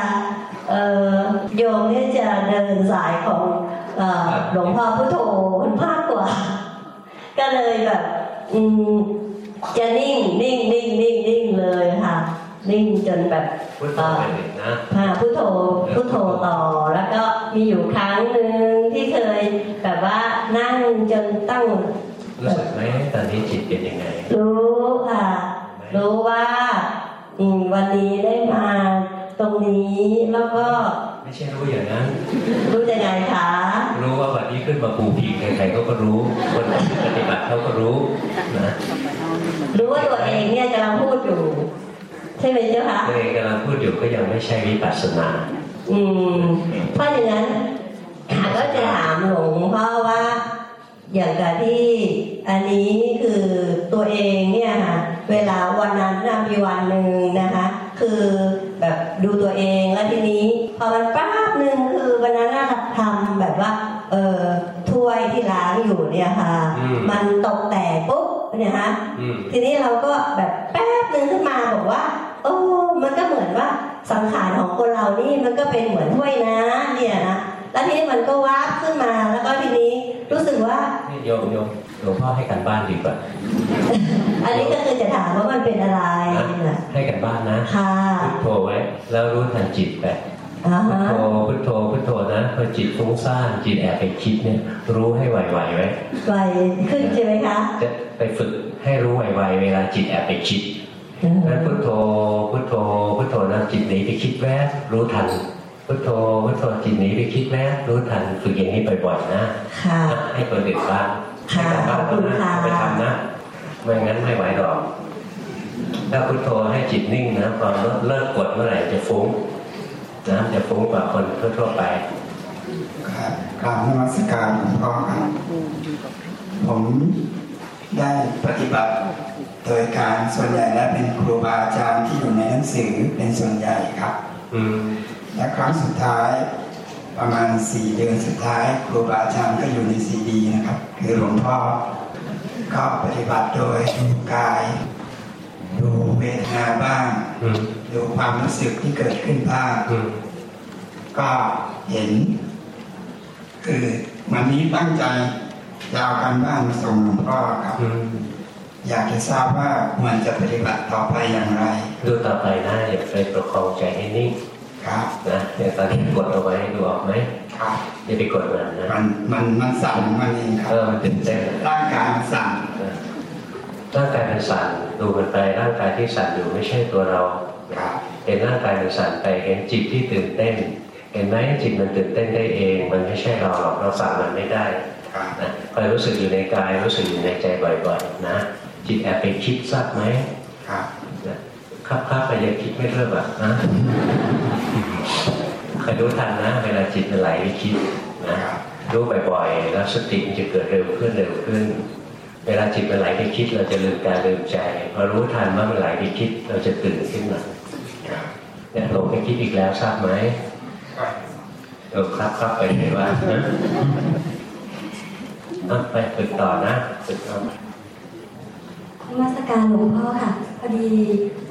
เอ่อโยมที่จะเดินสายของเอ่อหลวงพ่อพุทโธมากกว่า ก็เลยแบบอืม จะนิ่งนิ่งนิ่งนิ่งนิ่งเลยค่ะ นิ่งจนแบบพุทโธเอ่อไปเลยนะอ่าพุทโธพุทโธต่อแล้วก็มีอยู่ครั้งหนึ่งที่เคยแบบว่านั่งจนตั้งรู้สึกไหมตอนนี้จิตเป็นยังไง รู้ค่ะ รู้ว่าอืมวันนี้ได้มา ตรงนี้แล้วก็ ไม่ใช่รู้อย่างนั้น รู้ยังไงคะ รู้ว่าวันนี้ขึ้นมาปูผีใครๆเขาก็รู้ คนที่ปฏิบัติเขาก็รู้นะรู้ว่าตัวเองเนี่ยกำลังพูดอยู่ ใช่ไหมเจ้าคะตัวเองกำลังพูดอยู่ก็ยังไม่ใช่วิปัสสนาอืมเพราะอย่างนั้นก็จะถามหลวงพ่อว่าอย่างกับที่อันนี้คือตัวเองเนี่ยค่ะเวลาวันนั้นนะมีวันหนึ่งนะคะ คือ แบบดูตัวเองแล้วทีนี้ พอมันแป๊บหนึ่งคือวันนั้นน่ะทำแบบว่า เออถ้วยที่ล้างอยู่อยู่เนี่ยค่ะอืมมันตกแตกปุ๊บเนี่ยฮะอืมทีนี้เราก็แบบแป๊บนึงขึ้นมาบอกว่าโอ้มันก็เหมือนว่าสังขารของคนเรานี่มันก็เป็นเหมือนห้วยน้ำเนี่ยนะแล้วทีนี้มันก็วาบขึ้นมาแล้วก็ทีนี้รู้สึกว่านี่โยมโยม หลวงพ่อให้กันบ้านดีกว่า อันนี้ก็คือจะถามว่ามันเป็นอะไรนะนะให้กันบ้านนะค่ะพุทโธไว้ แล้วรู้ทันจิตไปอ่าพุทฮะโธพุทโธพุทโธนะพอจิตฟุ้งซ่านจิตแอบไปคิดเนี่ย รู้ให้ไวๆไว้ไวขึ้นใช่ไหมคะ จะไปฝึกให้รู้ไวๆเวลาจิตแอบไปคิดอืมนั้นพุทโธพุทโธพุทโธนะจิตหนีไปคิดแวบรู้ทันพุทโธพุทโธจิตหนีไปคิดแวบรู้ทันฝึกอย่างนี้บ่อยๆนะค่ะให้คนอื่นบ้าง ให้ค่ะกับบ้านขอบคุณนะค่ะไปทำนะไม่งั้นไม่ไหวหรอกถ้าพุทโธให้จิตนิ่งนะพอเลิกกดเมื่อไหร่จะฟุ้งนะจะฟุ้งกว่าคนทั่วๆไปครับกราบนมัสการหลวงพ่อครับผมได้ปฏิบัติ โดยการส่วนใหญ่และเป็นครูบาอาจารย์ที่อยู่ในหนังสือเป็นส่วนใหญ่ครับ อืมและครั้งสุดท้าย ประมาณสี่เดือนสุดท้าย ครูบาอาจารย์ก็อยู่ในซีดีนะครับ คือหลวงพ่อก็ปฏิบัติโดยดูกาย ดูเวทนาบ้างอืมดูความรู้สึกที่เกิดขึ้นบ้างอืมก็เห็น คือวันนี้ตั้งใจจะเอาการบ้านมาส่งหลวงพ่อครับอืมอยากจะทราบว่าควรจะปฏิบัติต่อไปอย่างไร ดูต่อไปนะอย่าไปประคองใจให้นิ่ง ครับนะอย่างตอนนี้กดเอาไว้ดูออกไหมครับอย่าไปกดมันนะมันมันมันสั่นมันเองครัเอบอมันตื่นเต้นร่างกายมันสั่นนะร่างกายมันสั่นดูมันไปร่างกายที่สั่นอยู่ไม่ใช่ตัวเราครับเห็นร่างกายมันสั่นไปเห็นจิตที่ตื่นเต้น เห็นไหมจิตมันตื่นเต้นได้เอง มันไม่ใช่เราหรอกเราสั่งมันไม่ได้ครับนะคอยรู้สึกอยู่ในกายรู้สึกอยู่ในใจบ่อยๆนะจิตแอบไปคิดทราบไหม ครับครับไปยังคิดไม่เลิกอะนะคอยรู้ทันนะเวลาจิตมันไหลไปคิดนะรู้บ่อยๆแล้วสติมันจะเกิดเร็วขึ้นเร็วขึ้น เวลาจิตมันไหลไปคิด เราจะลืมกายลืมใจพอรู้ทันว่ามันไหลไปคิด เราจะตื่นขึ้นมาเนี่ยหลงไปคิดอีกแล้วทราบไหมเออครับครับไปเลยว่านะเอาไปฝึกต่อนะฝึกเอานมัสการหลวงพ่อค่ะ พอดี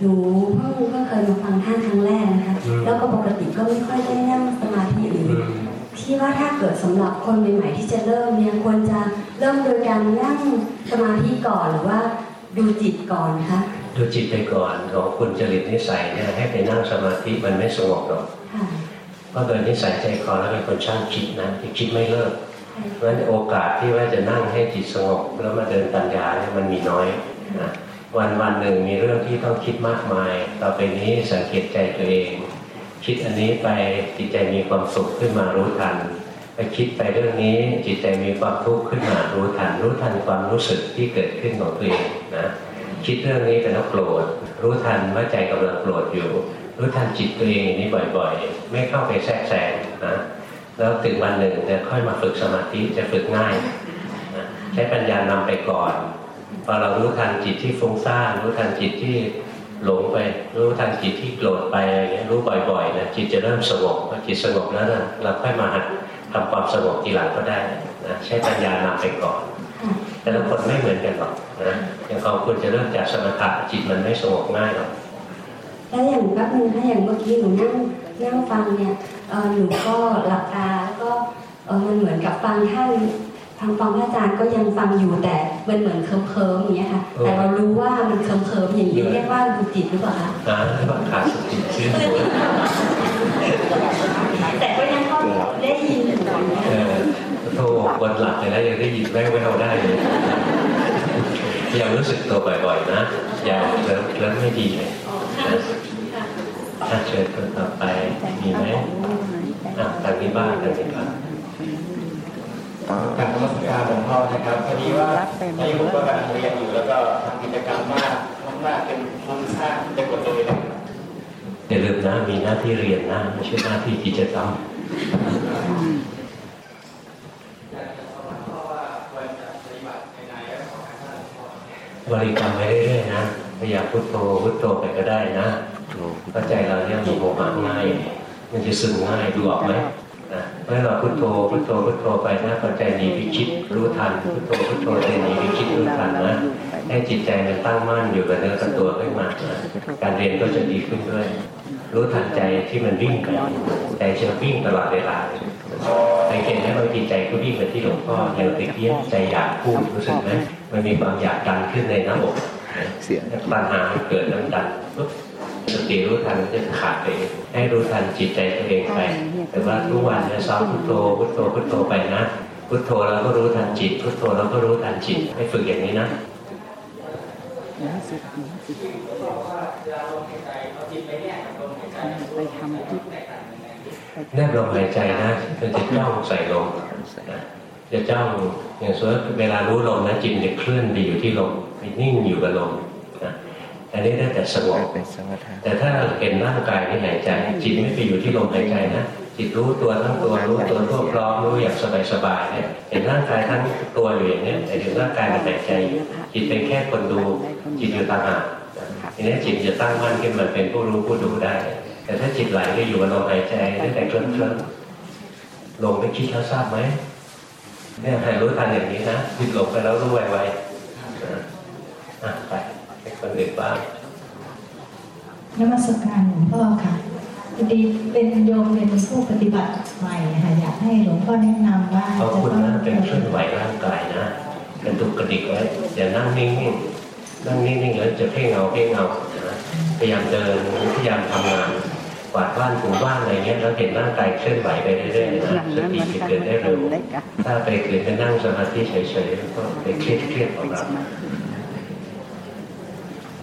หนูเพิ่งเพิ่งเคยมาฟังท่านครั้งแรกนะคะ แล้วก็ปกติก็ไม่ค่อยได้นั่งสมาธิหรืออืมที่ว่าถ้าเกิดสำหรับคนใหม่ๆที่จะเริ่มเนี่ยควรจะเริ่มโดยการนั่งสมาธิก่อนหรือว่าดูจิตก่อนนะคะดูจิตไปก่อนของคุณจริตนิสัยเนี่ยให้ไปนั่งสมาธิมันไม่สงบหรอกค่ะเพราะโดยนิสัยใจคอแล้วเป็นคนช่างคิดนะที่คิดไม่เลิกเพราะฉะนั้นโอกาสที่ว่าจะนั่งให้จิตสงบแล้วมาเดินปัญญาเนี่ยมันมีน้อย นะวันวันหนึ่งมีเรื่องที่ต้องคิดมากมาย ต่อไปนี้สังเกตใจตัวเอง คิดอันนี้ไปจิตใจมีความสุขขึ้นมารู้ทันไปคิดไปเรื่องนี้จิตใจมีความทุกข์ขึ้นมารู้ทัน รู้ทันความรู้สึกที่เกิดขึ้นของตัวเองนะคิดเรื่องนี้ไปแล้วโกรธรู้ทันว่าใจกำลังโกรธอยู่ รู้ทันจิตตัวเองนี้บ่อยๆ ไม่เข้าไปแทรกแซงนะแล้วถึงวันหนึ่งจะค่อยมาฝึกสมาธิจะฝึกง่ายนะใช้ปัญญานำไปก่อน พอเรารู้ทันจิตที่ฟุ้งซ่านรู้ทันจิตที่หลงไป รู้ทันจิตที่โกรธไปอะไรเงี้ยรู้บ่อยๆนะจิตจะเริ่มสงบพอจิตสงบแล้วนะเราค่อยมาหัดทำความสงบทีหลังก็ได้นะใช้ปัญญานำไปก่อน แต่ละคนไม่เหมือนกันหรอกนะอย่างของคุณจะเริ่มจากสมถะจิตมันไม่สงบง่ายหรอกแล้วอย่างแป๊บนึงถ้าอย่างเมื่อกี้หนูนั่งนั่งฟังเนี่ยหนูก็หลับตาแล้วก็มันเหมือนกับฟังท่าน ทางฟังพระอาจารย์ก็ยังฟังอยู่แต่มันเหมือนเคลิ้มๆอย่างเงี้ยค่ะ แต่เรารู้ว่ามันเคลิ้มๆอย่างนี้เรียกว่าดูจิตหรือเปล่าคะนะต้องขาดสติชื่อหนูแต่ก็ยังก็ได้ยินอยู่อย่างเงี้ยเออโทรวันหลับไปแล้วยังได้ยินแว่วๆได้เลยยังรู้สึกตัวบ่อยๆนะ อย่าเริ่มเริ่มไม่ดีเลยอ๋อค่ะถ้าเชิญคนต่อไปมีไหมอะทางนี้บ้านทางนี้บ้าน การนมัสการหลวงพ่อนะครับพอดีว่าตอนนี้ผมก็กำลังเรียนอยู่แล้วก็ทำกิจกรรมมากมากๆเป็นฟุ้งซ่านเต็มหมดเลยนะครับอย่าลืมนะมีหน้าที่เรียนนะไม่ใช่หน้าที่กิจกรรมบริกรรมไปเรื่อยๆนะพยายามพุทโธพุทโธไปก็ได้นะเพราะใจเราเนี่ยมีโมหะง่าย มันจะซึมง่ายดูออกไหม นะเมื่อเราพุทโธพุทโธพุทโธไปนะพอใจหนีไปคิดรู้ทันพุทโธพุทโธใจหนีไปคิดรู้ทันนะให้จิตใจมันตั้งมั่นอยู่กับเนื้อกับตัวขึ้นมานะการเรียนก็จะดีขึ้นด้วย รู้ทันใจที่มันวิ่งไปใจจะวิ่งตลอดเวลาสังเกตไหมบางทีใจก็วิ่งไปที่หลวงพ่ออย่างติดเยี่ยใจอยากพูดรู้สึกไหมมันมีความอยากดันขึ้นในหน้าอกปัญหาเกิดดันดันปุ๊บ สติรู้ทันก็จะขาดไปเองให้รู้ทันจิตใจตัวเองไป แต่ว่าทุกวันเนี่ยซ้อมพุทโธพุทโธพุทโธไปนะ พุทโธแล้วก็รู้ทันจิต พุทโธแล้วก็รู้ทันจิตให้ฝึกอย่างนี้นะไปทำที่แนบลมหายใจนะมันจะจ้องใส่ลมนะจะจ้องอย่างสมมติเวลารู้ลมนะจิตจะเคลื่อนไปอยู่ที่ลมไปนิ่งอยู่กับลม อันนี้ได้แต่สงบแต่ถ้าเห็นร่างกายที่หายใจ จิตไม่ไปอยู่ที่ลมหายใจนะจิตรู้ตัวทั้งตัวรู้ตัวทั่วพร้อมรู้อย่างสบายๆเนี่ยเห็นร่างกายทั้งตัวอยู่อย่างนี้แต่ถึงร่างกายมันหายใจอยู่จิตเป็นแค่คนดู จิตอยู่ต่างหากทีนี้จิตจะตั้งมั่นขึ้นมาเป็นผู้รู้ผู้ดูได้ แต่ถ้าจิตไหลไปอยู่กับลมหายใจได้แต่เคลื่อนเคลื่อนลงไปคิดแล้วทราบไหมเนี่ยให้รู้ทันอย่างนี้นะจิตหลงไปแล้วรู้ไวๆนะอะไป ให้คนอื่นบ้างนมัสการหลวงพ่อค่ะพอดีเป็นโยมเป็นผู้ปฏิบัติใหม่ค่ะอยากให้หลวงพ่อแนะนำว่าเอาจะคุณต้องนะเป็นเคลื่อนไหวร่างกายนะเป็นตุกกระดิกไว้อย่านั่งนิ่งๆนั่งนิ่งๆแล้วจะเพ่งเอาเพ่งเอานะพยายามเดินพยายามทำงานกวาดบ้านถูบ้านอะไรเงี้ยแล้วเห็นร่างกายเคลื่อนไหวไปเรื่อยๆนะสติจะเกิดได้เร็วถ้าไปเกิดไปนั่งสมาธิเฉยๆแล้วก็ไปเครียดๆของเรา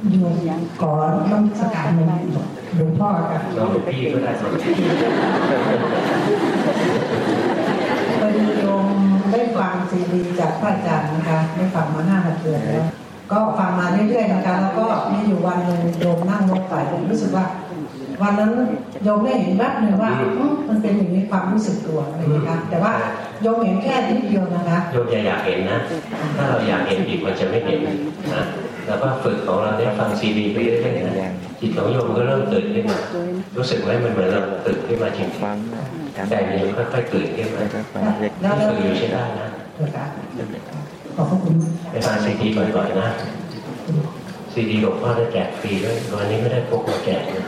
โยมขอน้ำสการหลวงหลวงพ่อค่ะเราหลวงพี่ก็ได้ครับพอดีโยมได้ฟังซีดีจากพระอาจารย์นะคะได้ฟังมาห้าหกเดือนแล้วก็ฟังมาเรื่อยๆนะคะแล้วก็มีอยู่วันหนึ่งโยมนั่งรถไฟผมรู้สึกว่า วันนั้นโยมได้เห็นแวบหนึ่งว่าอื้อมันเป็นอย่างนี้ความรู้สึกตัวอะไรนะคะแต่ว่าโยมเห็นแค่นิดเดียวนะคะโยมอย่าอยากเห็นนะ ถ้าเราอยากเห็นอีกมันจะไม่เห็นนะ แล้วก็ฝึกของเราได้ฟังซีดีไปเรื่อยๆนะจิตของโยมก็เริ่มตื่นขึ้นมา รู้สึกไหมมันเหมือนเราตื่นขึ้นมาจริงๆใจมันค่อยๆตื่นขึ้นมาแล้วฝึกอยู่ใช้ได้นะนะคะขอบพระคุณไปฟังซีดีบ่อยๆนะซีดีหลวงพ่อได้แจกฟรีด้วยวันนี้ไม่ได้พกมาแจกนะ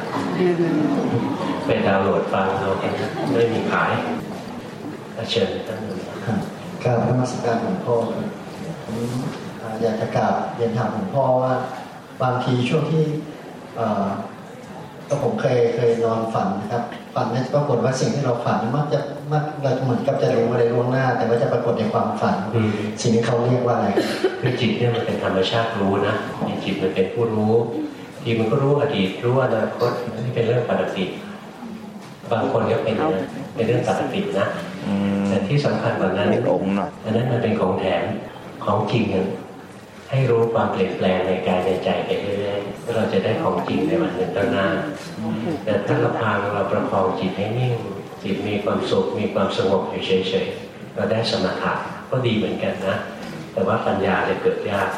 ไปดาวน์โหลดฟังเรากันไม่มีขายเชิญท่านหนึ่งกราบนมัสการหลวงพ่อครับผม อ่าอยากจะกราบเรียนถามหลวงพ่อว่าบางทีช่วงที่เอ่อก็ผมเคยเคยนอนฝันนะครับฝันเนี่ยปรากฏว่าสิ่งที่เราฝันมักจะมักเราเหมือนกับจะรู้อะไรล่วงหน้า แต่ว่าจะปรากฏในความฝันอืมสิ่งนี้เขาเรียกว่าอะไรคือจิตเนี่ยมันเป็นธรรมชาติรู้นะจิตมันเป็นผู้รู้ทีมันก็รู้อดีตรู้อนาคตนี่เป็นเรื่องปกติบางคนก็เป็นอย่างนะเป็นเรื่องปกตินะแต่ที่สำคัญกว่านั้นอันนั้นมันเป็นของแถมของจริงอะ ให้รู้ความเปลี่ยนแปลงในกายในใจไปเรื่อยๆแล้วเราจะได้ของจริงในวันหนึ่งข้างหน้า แต่ถ้าเราพาเราประคองจิตให้นิ่ง จิตมีความสุขมีความสงบอยู่เฉยๆเราได้สมถะก็ดีเหมือนกันนะ แต่ว่าปัญญาจะเกิดยาก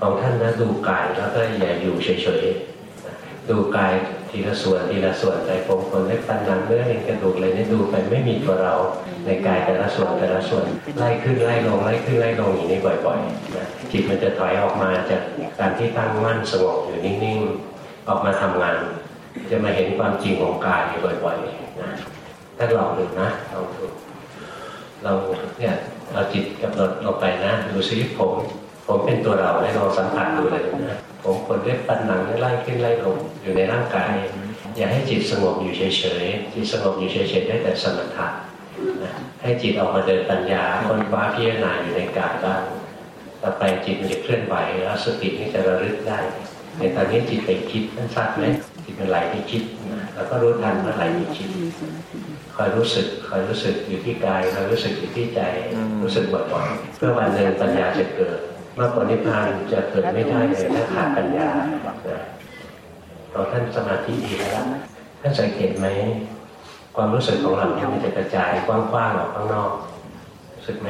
ของท่านนะดูกายแล้วก็อย่าอยู่เฉยๆดูกาย ทีละส่วนทีละส่วนใจผมคนเล็กฟันหนังเนื้อเอ็นกระดูกอะไรนี่ดูไปไม่มีตัวเราในกายแต่ละส่วนแต่ละส่วนไล่ขึ้นไล่ลงไล่ขึ้นไล่ลงอย่างนี้บ่อยๆนะจิตมันจะถอยออกมาจากการที่ตั้งมั่นสงบอยู่นิ่งๆออกมาทำงาน จะมาเห็นความจริงของกายบ่อยๆนะท่านลองดูนะลองดูเราเนี่ยเอาจิตกำหนดลงไปนะ ดูซิผม ผมเป็นตัวเราให้ลองสัมผัสดูเลยนะ ผมขนเล็บฟันหนังไล่ขึ้นไล่ลงอยู่ในร่างกาย อย่าให้จิตสงบอยู่เฉยๆจิตสงบอยู่เฉยๆได้แต่สมถะนะให้จิตออกมาเดินปัญญาค้นคว้าพิจารณาอยู่ในกายบ้างต่อไปจิตมันจะเคลื่อนไหวแล้วสตินี่จะระลึกได้ในตอนนี้จิตไปคิดนั่นทราบไหมจิตมันไหลไปคิดนะแล้วก็รู้ทันว่าไหลไปคิดคอยรู้สึกคอยรู้สึกอยู่ที่กายคอยรู้สึกอยู่ที่ใจรู้สึกบ่อยๆเพื่อวันหนึ่งปัญญาจะเกิด มากกว่านิพพานจะเกิดไม่ได้เลยถ้าขาดปัญญาเราท่านสมาธิดีแล้วท่านสังเกตไหมความรู้สึกของเราเนี่ยมันจะกระจายกว้างๆออกข้างนอกรู้สึกไหม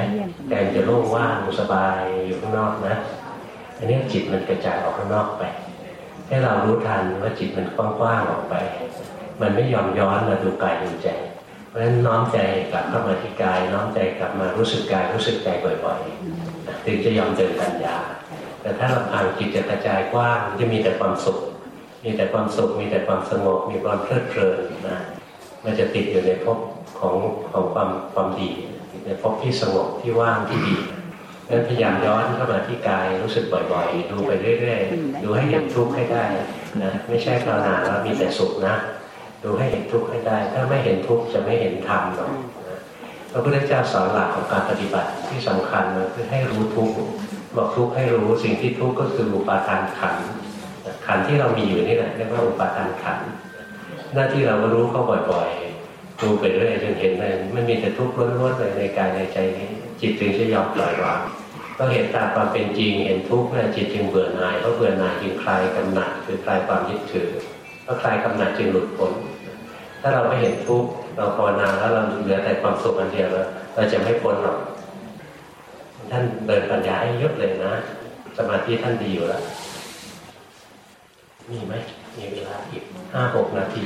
ใจมันจะโล่งว่างสบายอยู่ข้างนอกนะอันนี้จิตมันกระจายออกข้างนอกไป ให้เรารู้ทันว่าจิตมันกว้างๆออกไป มันไม่ยอมย้อนมาดูกายดูใจเพราะฉะนั้นน้อมใจกลับเข้ามาที่กาย น้อมใจกลับมารู้สึกกายรู้สึกใจบ่อยๆ ถึงจะยอมเดินปัญญา แต่ถ้าลำพังจิตจะกระจายกว้างจะมีแต่ความสุข มีแต่ความสุข มีแต่ความสงบ มีความเพลิดเพลินนะมันจะติดอยู่ในภพของของความความดี ในภพที่สงบที่ว่างที่ดีนั้นพยายามย้อนเข้ามาที่กายรู้สึกบ่อยๆ ดูไปเรื่อยๆ ดูให้เห็นทุกข์ให้ได้นะไม่ใช่ภาวนาแล้วมีแต่สุขนะ ดูให้เห็นทุกข์ให้ได้ ถ้าไม่เห็นทุกข์จะไม่เห็นธรรมหรอก พระพุทธเจ้าสอนหลักของการปฏิบัติที่สำคัญคือให้รู้ทุกข์บอกทุกข์ให้รู้สิ่งที่ทุกข์ก็คืออุปาทานขันขันที่เรามีอยู่นี่แหละเรียกว่าอุปาทานขันหน้าที่เราก็รู้เขาบ่อยๆดูไปเรื่อยจนเห็นเลยมันมีแต่ทุกข์ล้วนๆเลยในกายในใจนี้ จิตถึงจะยอมปล่อยวางก็เห็นตามความเป็นจริงเห็นทุกข์นี่ยจิตจึงเบื่อหน่ายเพราะเบื่อหน่ายจึงคลายกำหนัดคือคลายความยึดถือเพราะคลายกำหนัดจึงหลุดพ้นถ้าเราไม่เห็นทุกข์ เราภาวนาแล้วเราเหลือแต่ความสุขอันเดียวแล้วเราจะไม่พ้นหรอกท่านเดินปัญญาให้เยอะเลยนะ สมาธิท่านดีอยู่แล้วมีไหมมีเวลาอีกห้าหกนาที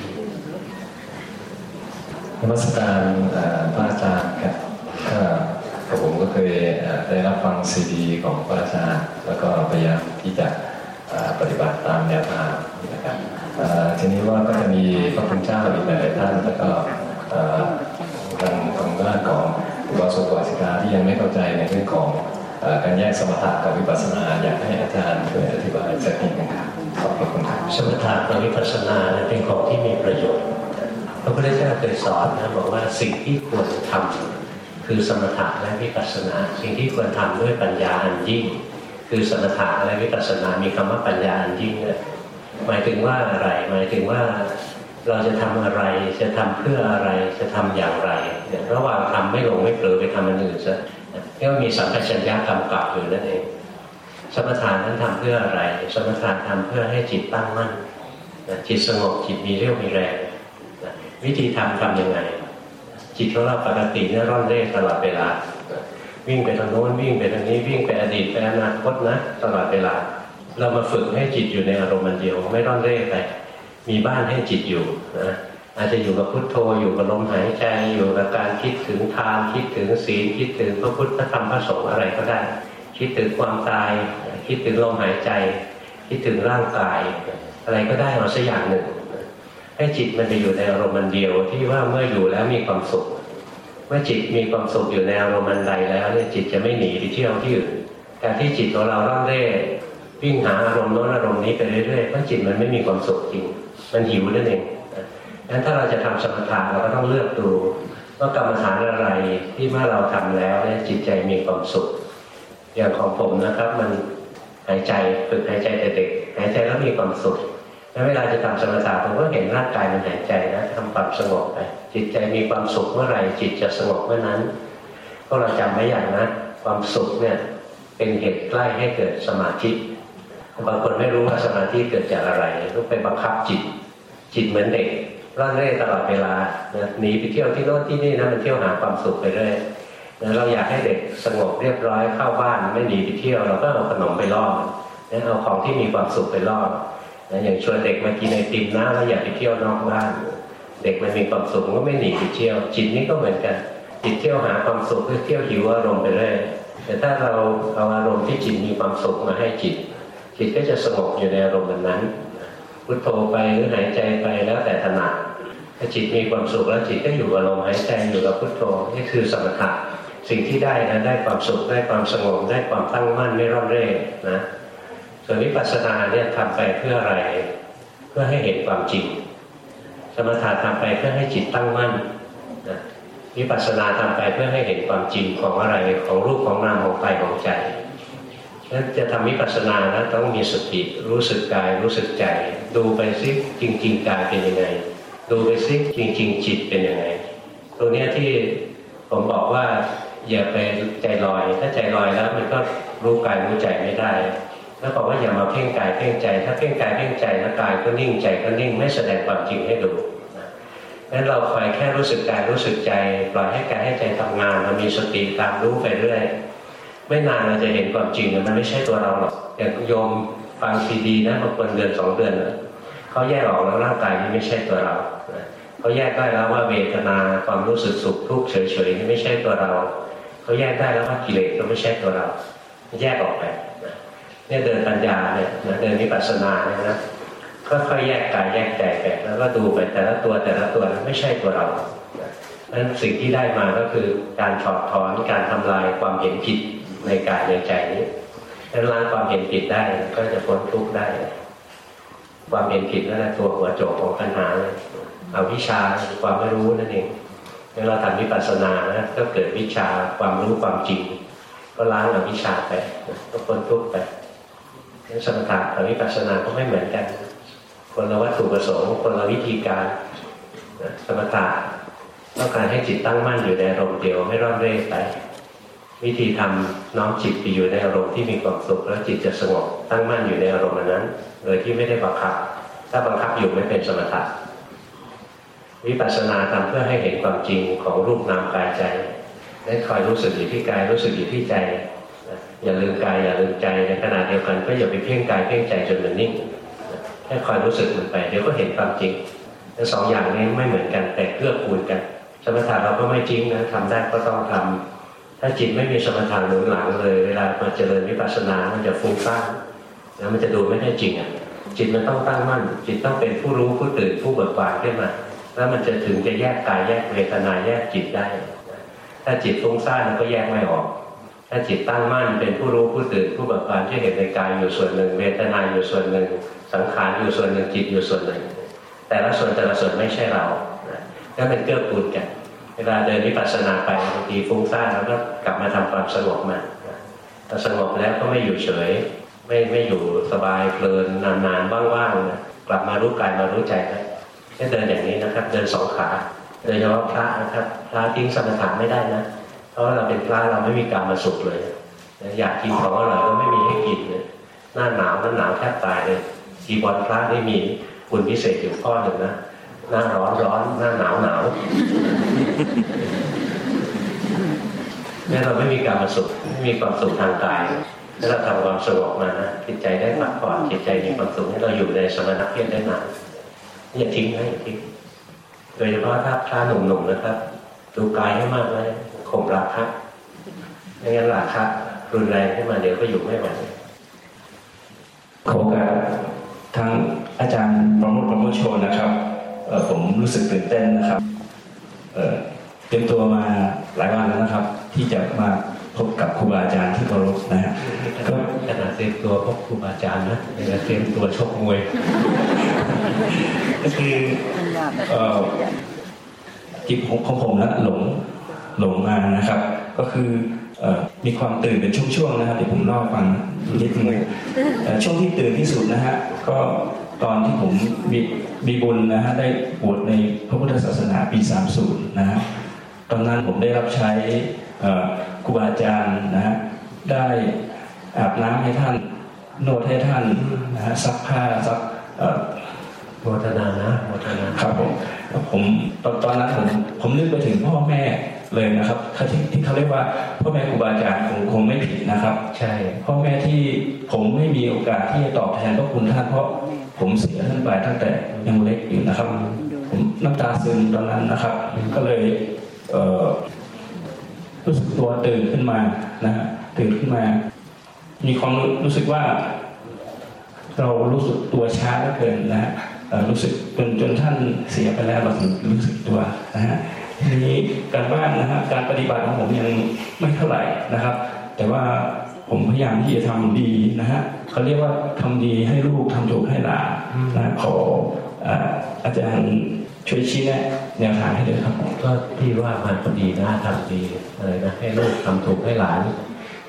นมัสการพระอาจารย์ครับก็ผมก็เคยได้รับฟังซีดีของพระอาจารย์ แล้วก็พยายามที่จะปฏิบัติตามแนวทางนะครับทีนี้ว่าก็จะมีพระคุณเจ้าอีกหลายท่านแล้วก็ ทางทางด้านของอุบาสกอุบาสิกาที่ยังไม่เข้าใจในเรื่องของการแยกสมถะกับวิปัสสนา อยากให้อาจารย์ช่วยอธิบายสักนิดนึงครับขอบคุณครับสมถะกับวิปัสสนาเป็นของที่มีประโยชน์พระพุทธเจ้าเคยสอนนะบอกว่าสิ่งที่ควรทำคือสมถะและวิปัสสนา สิ่งที่ควรทำด้วยปัญญาอันยิ่ง คือสมถะและวิปัสสนา มีคำว่าปัญญาอันยิ่งเนี่ยหมายถึงว่าอะไรหมายถึงว่า เราจะทำอะไร จะทำเพื่ออะไร จะทำอย่างไร ระหว่างทำไม่หลงไม่เผลอไปทำอันอื่นซะเรียกว่ามีสัมปชัญญะกำกับอยู่นั่นเอง สมถะนั้นทำเพื่ออะไร สมถะทำเพื่อให้จิตตั้งมั่น จิตสงบ จิตมีเรี่ยวมีแรง วิธีทำทำยังไง จิตของเราปกติเนี่ยร่อนเร่ตลอดเวลา วิ่งไปทางโน้นวิ่งไปทางนี้วิ่งไปอดีตไปอนาคตนะตลอดเวลา เรามาฝึกให้จิตอยู่ในอารมณ์มันเดียวไม่ร่อนเร่ไป มีบ้านให้จิตอยู่นะอาจจะอยู่กับพุทโธอยู่กับลมหายใจอยู่กับการคิดถึงทานคิดถึงศีลคิดถึงพระพุทธธรรมพระสงฆ์อะไรก็ได้ คิดถึงความตายคิดถึงลมหายใจ คิดถึงร่างกาย อะไรก็ได้เอาสักอย่างหนึ่ง ให้จิตมันไปอยู่ในอารมณ์มันเดียวที่ว่าเมื่ออยู่แล้วมีความสุข เมื่อจิตมีความสุขอยู่ในอารมณ์มันใดแล้วเนี่ยจิตจะไม่หนีไปเที่ยวที่อื่นการที่จิตของเราร่อนเร่วิ่งหาอารมณ์โน้นอารมณ์นี้ไปเรื่อยๆเพราะจิตมันไม่มีความสุขจริง มันหิวนั่นเองงั้นถ้าเราจะทำสมถะเราก็ต้องเลือกดูว่ากรรมฐานอะไรที่เมื่อเราทำแล้วเนี่ยจิตใจมีความสุข อย่างของผมนะครับ มันหายใจฝึกหายใจแต่เด็กหายใจแล้วมีความสุขแล้วเวลาจะทำสมถะผมก็เห็นร่างกายมันหายใจนะทำความสงบไปจิตใจมีความสุขเมื่อไหร่จิตจะสงบเมื่อนั้นก็เราจำไว้อย่างนะความสุขเนี่ยเป็นเหตุใกล้ให้เกิดสมาธิบางคนไม่รู้ว่าสมาธิเกิดจากอะไรต้องไปบังคับจิต จิตเหมือนเด็กร่อนเร่ตลอดเวลาหนีไปเที่ยวที่โน่นที่นี่นะมันเที่ยวหาความสุขไปเรื่อยเราอยากให้เด็กสงบเรียบร้อยเข้าบ้านไม่หนีไปเที่ยวเราก็เอาขนมไปล่อนะเอาของที่มีความสุขไปล่อนะอย่างชวนเด็กมากินไอติมนะแล้วอยากไปเที่ยวนอกบ้าน เด็กมันมีความสุขก็ไม่หนีไปเที่ยว จิตนี้ก็เหมือนกันจิตเที่ยวหาความสุขเพื่อเที่ยวหิวอารมณ์ไปเรื่อยแต่ถ้าเราเอาอารมณ์ที่จิตมีความสุขมาให้จิต จิตก็จะสงบอยู่ในอารมณ์นั้น พุทโธไปหรือหายใจไปแล้วแต่ถนัดถ้าจิตมีความสุขแล้วจิตก็อยู่กับลมหายใจอยู่กับพุทโธนี่คือสมถะสิ่งที่ได้นะได้ความสุขได้ความสงบได้ความตั้งมั่นไม่ร่อนเร่นะส่วนวิปัสสนาเนี่ยทำไปเพื่ออะไรเพื่อให้เห็นความจริง สมถะทำไปเพื่อให้จิตตั้งมั่นนะวิปัสสนาทำไปเพื่อให้เห็นความจริงของอะไรของรูปของนามของกายของใจ นั้นจะทำวิปัสสนานะต้องมีสติรู้สึกกายรู้สึกใจ ดูไปซิจริงๆกายเป็นยังไง ดูไปซิจริงๆจิตเป็นยังไงตรงนี้ที่ผมบอกว่าอย่าไปใจลอย ถ้าใจลอยแล้วมันก็รู้กายรู้ใจไม่ได้แล้วบอกว่าอย่ามาเพ่งกายเพ่งใจ ถ้าเพ่งกายเพ่งใจแล้วกายก็นิ่งใจก็นิ่งไม่แสดงความจริงให้ดูนั้นเราคอยแค่รู้สึกกายรู้สึกใจปล่อยให้กายให้ใจทำงานเรามีสติตามรู้ไปเรื่อย ไม่นานเราจะเห็นความจริงมันไม่ใช่ตัวเราหรอกอย่างโยมฟังซีดีนะบางคนเดือนสองเดือนเขาแยกออกแล้วร่างกายนี้ไม่ใช่ตัวเราเขาแยกได้แล้วว่าเวทนาความรู้สึกสุขทุกข์เฉยๆนี่ไม่ใช่ตัวเราเขาแยกได้แล้วว่ากิเลสก็ไม่ใช่ตัวเรา แยกออกไปเนี่ยเดินปัญญาเนี่ยเดินวิปัสสนาเนี่ยนะค่อยๆแยกกายแยกใจไปแล้วก็ดูไปแต่ละตัวแต่ละตัวไม่ใช่ตัวเราดังนั้นสิ่งที่ได้มาก็คือการถอดถอนการทำลายความเห็นผิด ในกายในใจนี้ถ้าล้างความเห็นผิดได้ก็จะพ้นทุกข์ได้ ความเห็นผิดนั่นแหละตัวหัวโจกของปัญหาเลยเอาวิชาความไม่รู้นั่นเองเวลาทำวิปัสสนานะก็เกิดวิชาความรู้ความจริง ก็ล้างเอาวิชาไปก็พ้นทุกข์ไปนั้นสมถะกับวิปัสสนาก็ไม่เหมือนกัน คนละวัตถุประสงค์คนละวิธีการสมถะต้องการให้จิตตั้งมั่นอยู่ในอารมณ์เดียวไม่ร่อนเร่ไป วิธีทำ น้อมจิตไปอยู่ในอารมณ์ที่มีความสุขแล้วจิตจะสงบตั้งมั่นอยู่ในอารมณ์นั้น โดยที่ไม่ได้บังคับ ถ้าบังคับอยู่ไม่เป็นสมถะวิปัสสนาทำเพื่อให้เห็นความจริงของรูปนามกายใจได้คอยรู้สึกอยู่ที่กายรู้สึกอยู่ที่ใจอย่าลืมกายอย่าลืมใจในขณะเดียวกันก็อย่าไปเพ่งกายเพ่งใจจนมันนิ่งแค่คอยรู้สึกมันไปเดี๋ยวก็เห็นความจริงสองอย่างนี้ไม่เหมือนกันแต่เกื้อกูลกันสมถะเราก็ไม่จริงนะทำได้ก็ต้องทำ ถ้าจิตไม่มีสมถะหนุนหลังเลย เวลามาเจริญวิปัสสนา มันจะฟุ้งซ่านแล้วมันจะดูไม่ได้จริงอะจิตมันต้องตั้งมั่น จิตต้องเป็นผู้รู้ผู้ตื่นผู้เบิกบานขึ้นมา แล้วมันจะถึงจะแยกกายแยกเวทนาแยกจิตได้ ถ้าจิตฟุ้งซ่านมันก็แยกไม่ออก ถ้าจิตตั้งมั่นเป็นผู้รู้ผู้ตื่นผู้เบิกบานที่เห็นในกายอยู่ส่วนหนึ่ง เวทนาอยู่ส่วนหนึ่ง สังขารอยู่ส่วนหนึ่งจิตอยู่ส่วนหนึ่ง แต่ละส่วนแต่ละส่วนไม่ใช่เรานั่นเป็นเกื้อกูลกัน เวลาเดินวิปัสสนาไปบางทีฟุ้งซ่านแล้วก็กลับมาทำความสงบมาพอสงบแล้วก็ไม่อยู่เฉย ไม่ไม่อยู่สบายเพลินนานๆว่างๆนะกลับมารู้กายมารู้ใจนะแค่เดินอย่างนี้นะครับ เดินสองขาโดยเฉพาะพระนะครับ พระทิ้งสมถะไม่ได้นะเพราะเราเป็นพระเราไม่มีการมาสุขเลยอยากกินของอร่อยก็ไม่มีให้กินเลยหน้าหนาวหน้าหนาวแทบตายเลยจีบอลพระได้มีคุณพิเศษอยู่ข้อหนึ่งนะ หน้าร้อนร้อนหน้าหนาวหนาวเนี่ยเราไม่มีการมาสุขไม่มีความสุขทางกายถ้าเราทำความสงบมานะจิตใจได้พักผ่อนจิตใจมีความสุขให้เราอยู่ในสมณเพศได้นานอย่าทิ้งนะอย่าทิ้งโดยเฉพาะถ้าพระหนุ่มๆนะครับ ดูกายให้มากเลยข่มราคะไม่งั้นราคะรุนแรงขึ้นมาเดี๋ยวก็อยู่ไม่ไหวขอโอกาสทางอาจารย์ประโมทประมทโชนนะครับ ผมรู้สึกตื่นเต้นนะครับเอ่อเตรียมตัวมาหลายวันแล้วนะครับ ที่จะมาพบกับครูบาอาจารย์ที่เคารพนะฮะก็ขนาดเตรียมตัวพบครูบาอาจารย์นะยังเตรียมตัวชกมวยก็คือเอ่อจิตของของผมนะหลงหลงมานะครับ ก็คือเอ่อมีความตื่นเป็นช่วงๆนะครับเดี๋ยวผมเล่าให้ฟังนิดนึงเอ่อช่วงที่ตื่นที่สุดนะฮะก็ ตอนที่ผมมีมีบุญนะฮะได้บวชในพระพุทธศาสนาปี 30 นะฮะตอนนั้นผมได้รับใช้เอ่อครูบาอาจารย์นะฮะได้อาบน้ำให้ท่านนวดให้ท่านนะฮะซักผ้าซักเอ่อโมทนานะโมทนาครับผมผมตอนตอนนั้นผมผมนึกไปถึงพ่อแม่เลยนะครับที่ที่เขาเรียกว่าพ่อแม่ครูบาอาจารย์คงคงไม่ผิดนะครับ ใช่พ่อแม่ที่ผมไม่มีโอกาสที่จะตอบแทนพระคุณท่านเพราะ ผมเสียท่านไปตั้งแต่ยังเล็กอยู่นะครับ ผมน้ำตาซึมตอนนั้นนะครับ ก็เลยเรู้สึกตัวตื่นขึ้นมานะฮะตื่นขึ้นมา มีความรู้สึกว่า เรารู้สึกตัวช้าเหลือเกินนะฮะรู้สึกจนจนท่านเสียไปแล้วเราถึงรู้สึกตัวนะฮะทีนี้การบ้านนะฮะการปฏิบัติของผมยังไม่เท่าไหร่นะครับ แต่ว่า ผมพยายามที่จะทำดีนะฮะเขาเรียกว่าทำดีให้ลูกทำถูกให้หลานนะขออาจารย์ช่วยชี้แนะแนวทางให้ด้วยครับ ก็ที่ว่ามันดีนะทำดีอะไรนะให้ลูกทำถูกให้หลาน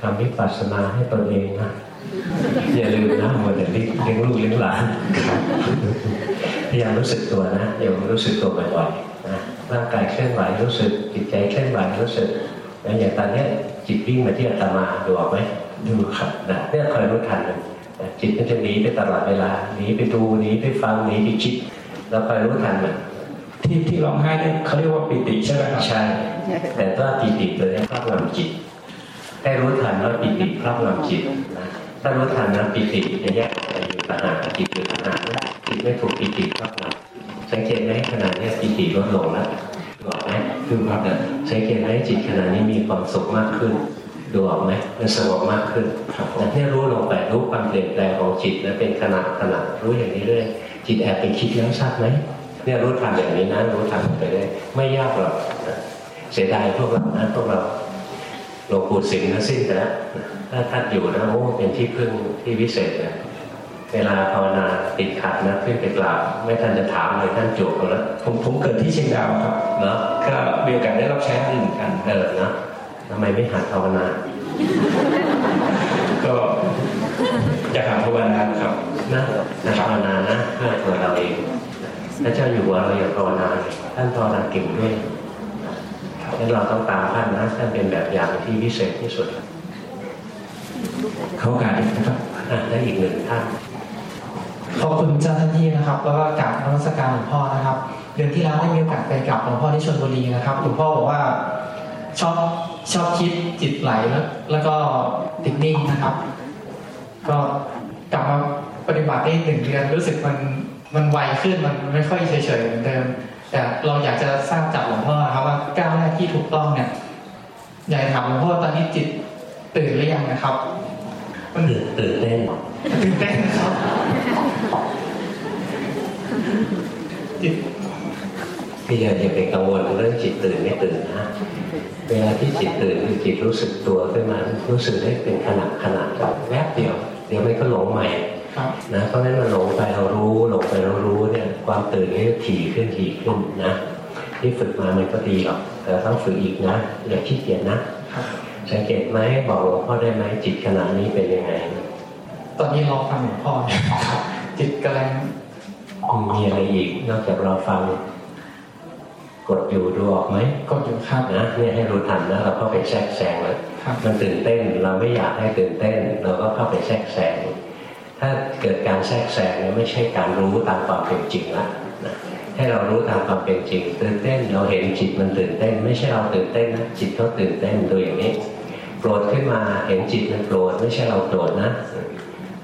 ทำวิปัสสนาให้ตนเองนะอย่าลืมนะมัวแต่เลี้ยงลูกเลี้ยงหลานพยายามรู้สึกตัวนะอย่ารู้สึกตัวบ่อยๆนะร่างกายเคลื่อนไหวรู้สึกจิตใจเคลื่อนไหวรู้สึกนะอย่างตอนนี้จิตวิ่งมาที่อาตมาดูออกไหม ดูครับนะเนี่ยคอยรู้ทันมันนะจิตมันจะหนีไปตลอดเวลาหนีไปดูหนีไปฟังหนีไปคิดเราคอยรู้ทันมันที่ที่ร้องไห้เนี่ยเขาเรียกว่าปิติใช่ไหมครับใช่ แต่ว่าปิติตัวนี้ครอบงำจิตให้รู้ทันว่าปิติครอบงำจิตนะถ้ารู้ทันนะปิติจะแยกออกไปอยู่ต่างหากจิตอยู่ต่างหากนะจิตไม่ถูกปิติครอบงสังเกตไหมขณะนี้ปิติลดลงแล้วดูออกไหมดูครับสังเกตไหมจิตขณะนี้มีความสุขมากขึ้น ดูออกไหมมันสงบมากขึ้นแต่ที่รู้ลงไปรู้ความเปลี่ยนแปลงของจิตแล้วเป็นขณะขณะรู้อย่างนี้เรื่อยจิตแอบไปคิดแล้วทราบไหมเนี่ยรู้ทันอย่างนี้นะรู้ทันไปเลยไม่ยากหรอกเสียดายพวกเรานะพวกเราหลวงปู่สิงห์นะสิ้นไปแล้วถ้าท่านอยู่นะโอ้เป็นที่พึ่งที่วิเศษนะเวลาภาวนาติดขัดนะขึ้นไปกราบไม่ทันจะถามเลยท่านจบแล้วผมผมเกิดที่เชียงดาวครับเนาะก็มีโอกาสได้รับใช้ท่านเหมือนกันเออนะ ทำไมไม่หัดภาวนา ก็อยากหาภาวนาครับนะนะภาวนานะเพื่อตัวเราเองพระเจ้าอยู่หัวเราอย่าภาวนาท่านภาวนาเก่งด้วยงั้นเราต้องตามท่านนะท่านเป็นแบบอย่างที่พิเศษที่สุด เขาโอกาสอีกนะครับอะและอีกหนึ่งท่านขอบคุณเจ้าหน้าที่นะครับ แล้วก็กราบนมัสการหลวงพ่อนะครับ เดือนที่แล้วได้มีโอกาสไปกราบหลวงพ่อที่ชลบุรีนะครับหลวงพ่อบอกว่าชอบ ชอบคิดจิตไหลแล้วแล้วก็ติดนิ่งนะครับ ก็กลับมาปฏิบัติได้หนึ่งเดือนรู้สึกมันมันไวขึ้นมันไม่ค่อยเฉยๆเหมือนเดิม แต่เราอยากจะทราบจากหลวงพ่อครับว่าก้าวแรกที่ถูกต้องเนี่ยอยากจะถามหลวงพ่อตอนนี้จิตตื่นหรือยังนะครับ มันตื่นตื่นเต้นตื่นเต้นครับจิต พี่อย่าอย่าไปกังวลเรื่องจิตตื่นไม่ตื่นนะเวลาที่จิตตื่นคือจิตรู้สึกตัวขึ้นมารู้สึกได้เป็นขณะขณะแวบเดียว เดี๋ยวมันก็หลงใหม่ครับนะเพราะฉะนั้นมันหลงไปเรารู้หลงไปเรารู้เนี่ยความตื่นนี่ถี่ขึ้นถี่ขึ้นนะที่ฝึกมามันก็ดีหรอกแต่ต้องฝึกอีกนะอย่าขี้เกียจนะสังเกตไหมบอกหลวงพ่อได้ไหมจิตขณะนี้เป็นยังไง ตอนนี้รอฟังหลวงพ่อเนี่ยจิตกำลังมีอะไรอีกนอกจากเราฟัง กดอยู่ดูออกไหมกดอยู่ครับนะเนี่ยให้รู้ทันนะเราเข้าไปแทรกแซงเลยครับมันตื่นเต้นเราไม่อยากให้ตื่นเต้น เราก็เข้าไปแทรกแซงถ้าเกิดการแทรกแซงเนี่ยไม่ใช่การรู้ตามความเป็นจริงละนะให้เรารู้ตามความเป็นจริง ตื่นเต้นเราเห็นจิตมันตื่นเต้น ไม่ใช่เราตื่นเต้นนะจิตเขาตื่นเต้นดูอย่างนี้โกรธขึ้นมาเห็นจิตมันโกรธไม่ใช่เราโกรธนะ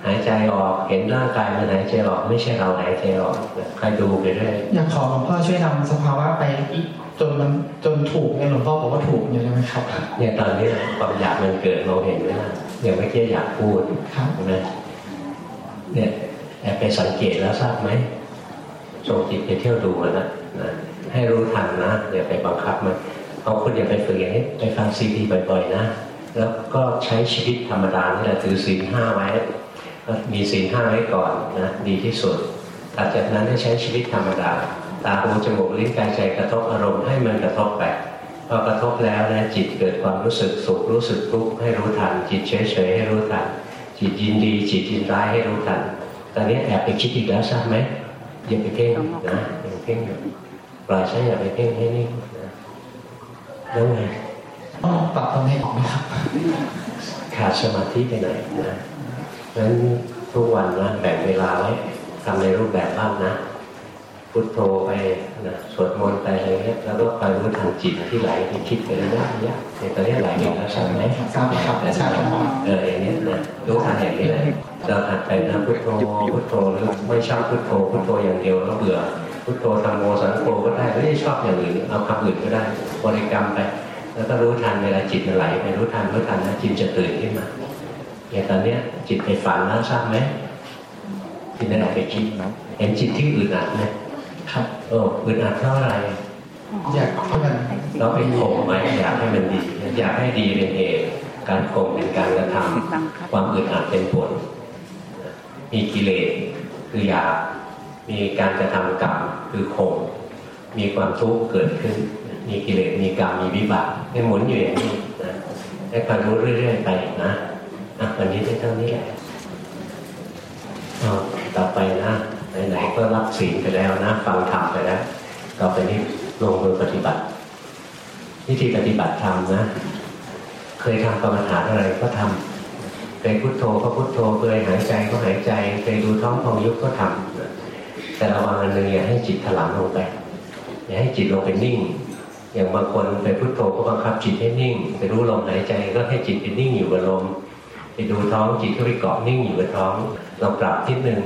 หายใจออกเห็นร่างกายมันหายใจออกไม่ใช่เราหายใจออกใครดูไปเรื่อยอยากขอหลวงพ่อช่วยนำสภาวะไปอีกจนมันจนถูกเนี่ยหลวงพ่อบอกว่าถูกอยู่ใช่ไหมครับเนี่ยตอนนี้ความอยากมันเกิดเราเห็นไหมล่ะอย่างเมื่อกี้อยากพูดครับใช่ไหมเนี่ยแอบไปสังเกตแล้วทราบไหมส่งจิตไปเที่ยวดูมันนะนะให้รู้ทันนะอย่าไปบังคับมันเอาคุณอย่าไปฝึกอย่างนี้ไปฟังซีดีบ่อยๆนะ แล้วก็ใช้ชีวิตธรรมดานี่แหละถือศีลห้าไว้ก็ มีศีลห้าไว้ก่อนนะดีที่สุดหลังจากนั้นให้ใช้ชีวิตธรรมดา ตาหูจมูกลิ้นกายใจกระทบอารมณ์ให้มันกระทบไปพอกระทบแล้วนะจิตเกิดความรู้สึกสุขรู้สึกทุกข์ให้รู้ทัน จิตเฉยๆให้รู้ทัน จิตยินดีจิตยินร้ายให้รู้ทัน ตอนนี้แอบไปคิดอีกแล้วทราบไหมอย่าไปเพ่งนะอย่าไปเพ่งอยู่ปล่อยใช้อย่าไปเพ่งให้นิ่งนะแล้วไงต้องปรับตรงนี้ไหมครับขาดสมาธิไปไหนนะ งั้นทุกวันนะแบ่งเวลาไว้ทำในรูปแบบบ้างนะ พุทโธไปนะสวดมนต์ไปอะไรเงี้ยแล้วก็คอยรู้ทันจิตที่ไหลที่คิดไปเรื่อยๆเนี่ยในตอนนี้ไหลไปแล้วใช่ไหมครับครับใช่ครับเอออย่างนี้นะรู้ทันอย่างนี้เลยเราหัดไปนะพุทโธพุทโธหรือไม่ชอบพุทโธพุทโธอย่างเดียวแล้วเบื่อพุทโธธรรมโมสังโฆก็ได้ไม่ได้ชอบอย่างอื่นเอาคำอื่นก็ได้บริกรรมไป แล้วก็รู้ทันเวลาจิตมันไหลไปรู้ทันรู้ทันนะจิตจะตื่นขึ้นมา อย่างตอนเนี้ยจิตไปฝันแล้วทราบไหมจิตได้ออกไปคิดเห็นจิตที่อึดอัดไหมครับโอ้อึดอัดเท่าไหร่อยากให้มันเราไปข่มไหมอยากให้มันดี อยากให้ดีเป็นเหตุการข่มเป็นการกระทำความอึดอัดเป็นผล มีกิเลสคืออยากมีการกระทำกรรมคือข่มมีความทุกข์เกิดขึ้น มีกิเลสมีกรรมมีวิบากให้หมุนอยู่อย่างนี้นะให้ความรู้เรื่อยๆไปนะ อะวันนี้ได้เท่านี้แหละต่อไปนะไหนๆก็รับศีลไปแล้วนะฟังธรรมไปแล้วต่อไปนี้ลงมือปฏิบัติวิธีปฏิบัติธรรมนะ เคยทำกรรมฐานอะไรก็ทำเคยพุโทโธก็พุโทโธเคยหายใจก็หายใจเคยดูท้องพองยุบก็ทำแต่ระวังอันหนึ่งอย่าให้จิตถลำลงไปอย่าให้จิตลงไปนิ่ง อย่างบางคนไปพุโทโธก็บังคับจิตให้นิ่ง ไปรู้ลมหายใจก็ให้จิตไปนิ่งอยู่กับลม ไปดูท้องจิตก็ไปเกาะนิ่งอยู่กับท้อง เราปรับทิศหนึ่ง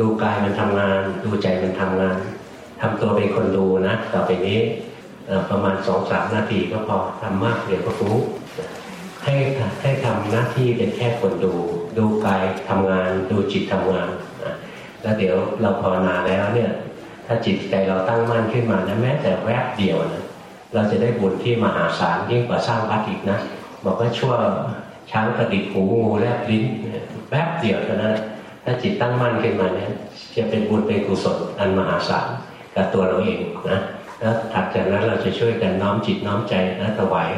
ดูกายมันทำงาน ดูใจมันทำงานททำตัวเป็นคนดูนะต่อไปนี้ประมาณสองสามนาทีก็พอทำมากเดี๋ยวก็รู้ให้ให้ทำหน้าที่เป็นแค่คนดู ดูกายทำงาน ดูจิตทำงานแล้วเดี๋ยวเราภาวนาแล้วเนี่ย ถ้าจิตใจเราตั้งมั่นขึ้นมานะแม้แต่แวบเดียวนะเราจะได้บุญที่มหาศาลยิ่งกว่าสร้างวัดอีกนะ บอกว่าชั่ว ช้างกระดิกหูงูแลบลิ้นแวบเดียวเท่านั้นถ้าจิตตั้งมั่นขึ้นมาเนี่ยจะเป็นบุญเป็นกุศลอันมหาศาลกับตัวเราเองนะแล้วถัดจากนั้นเราจะช่วยกันน้อมจิตน้อมใจนะถวาย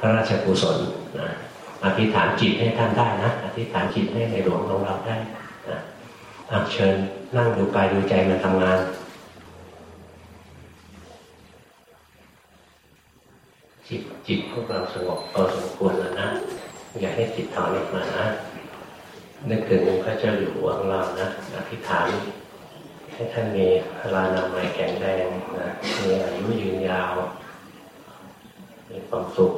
พระราชกุศลนะอธิษฐานจิตให้ท่านได้นะอธิษฐานจิตให้ในหลวงของเราได้นะเชิญนั่งดูกายดูใจมันทำงานจิตจิตพวกเราสงบพอสมควรแล้วนะ อย่าให้จิตถอนออกมานะนึกถึงพระเจ้าอยู่หัวของเรานะอธิษฐานให้ท่านมีพลานามัยแข็งแรงนะมีอายุยืนยาว มีความสุข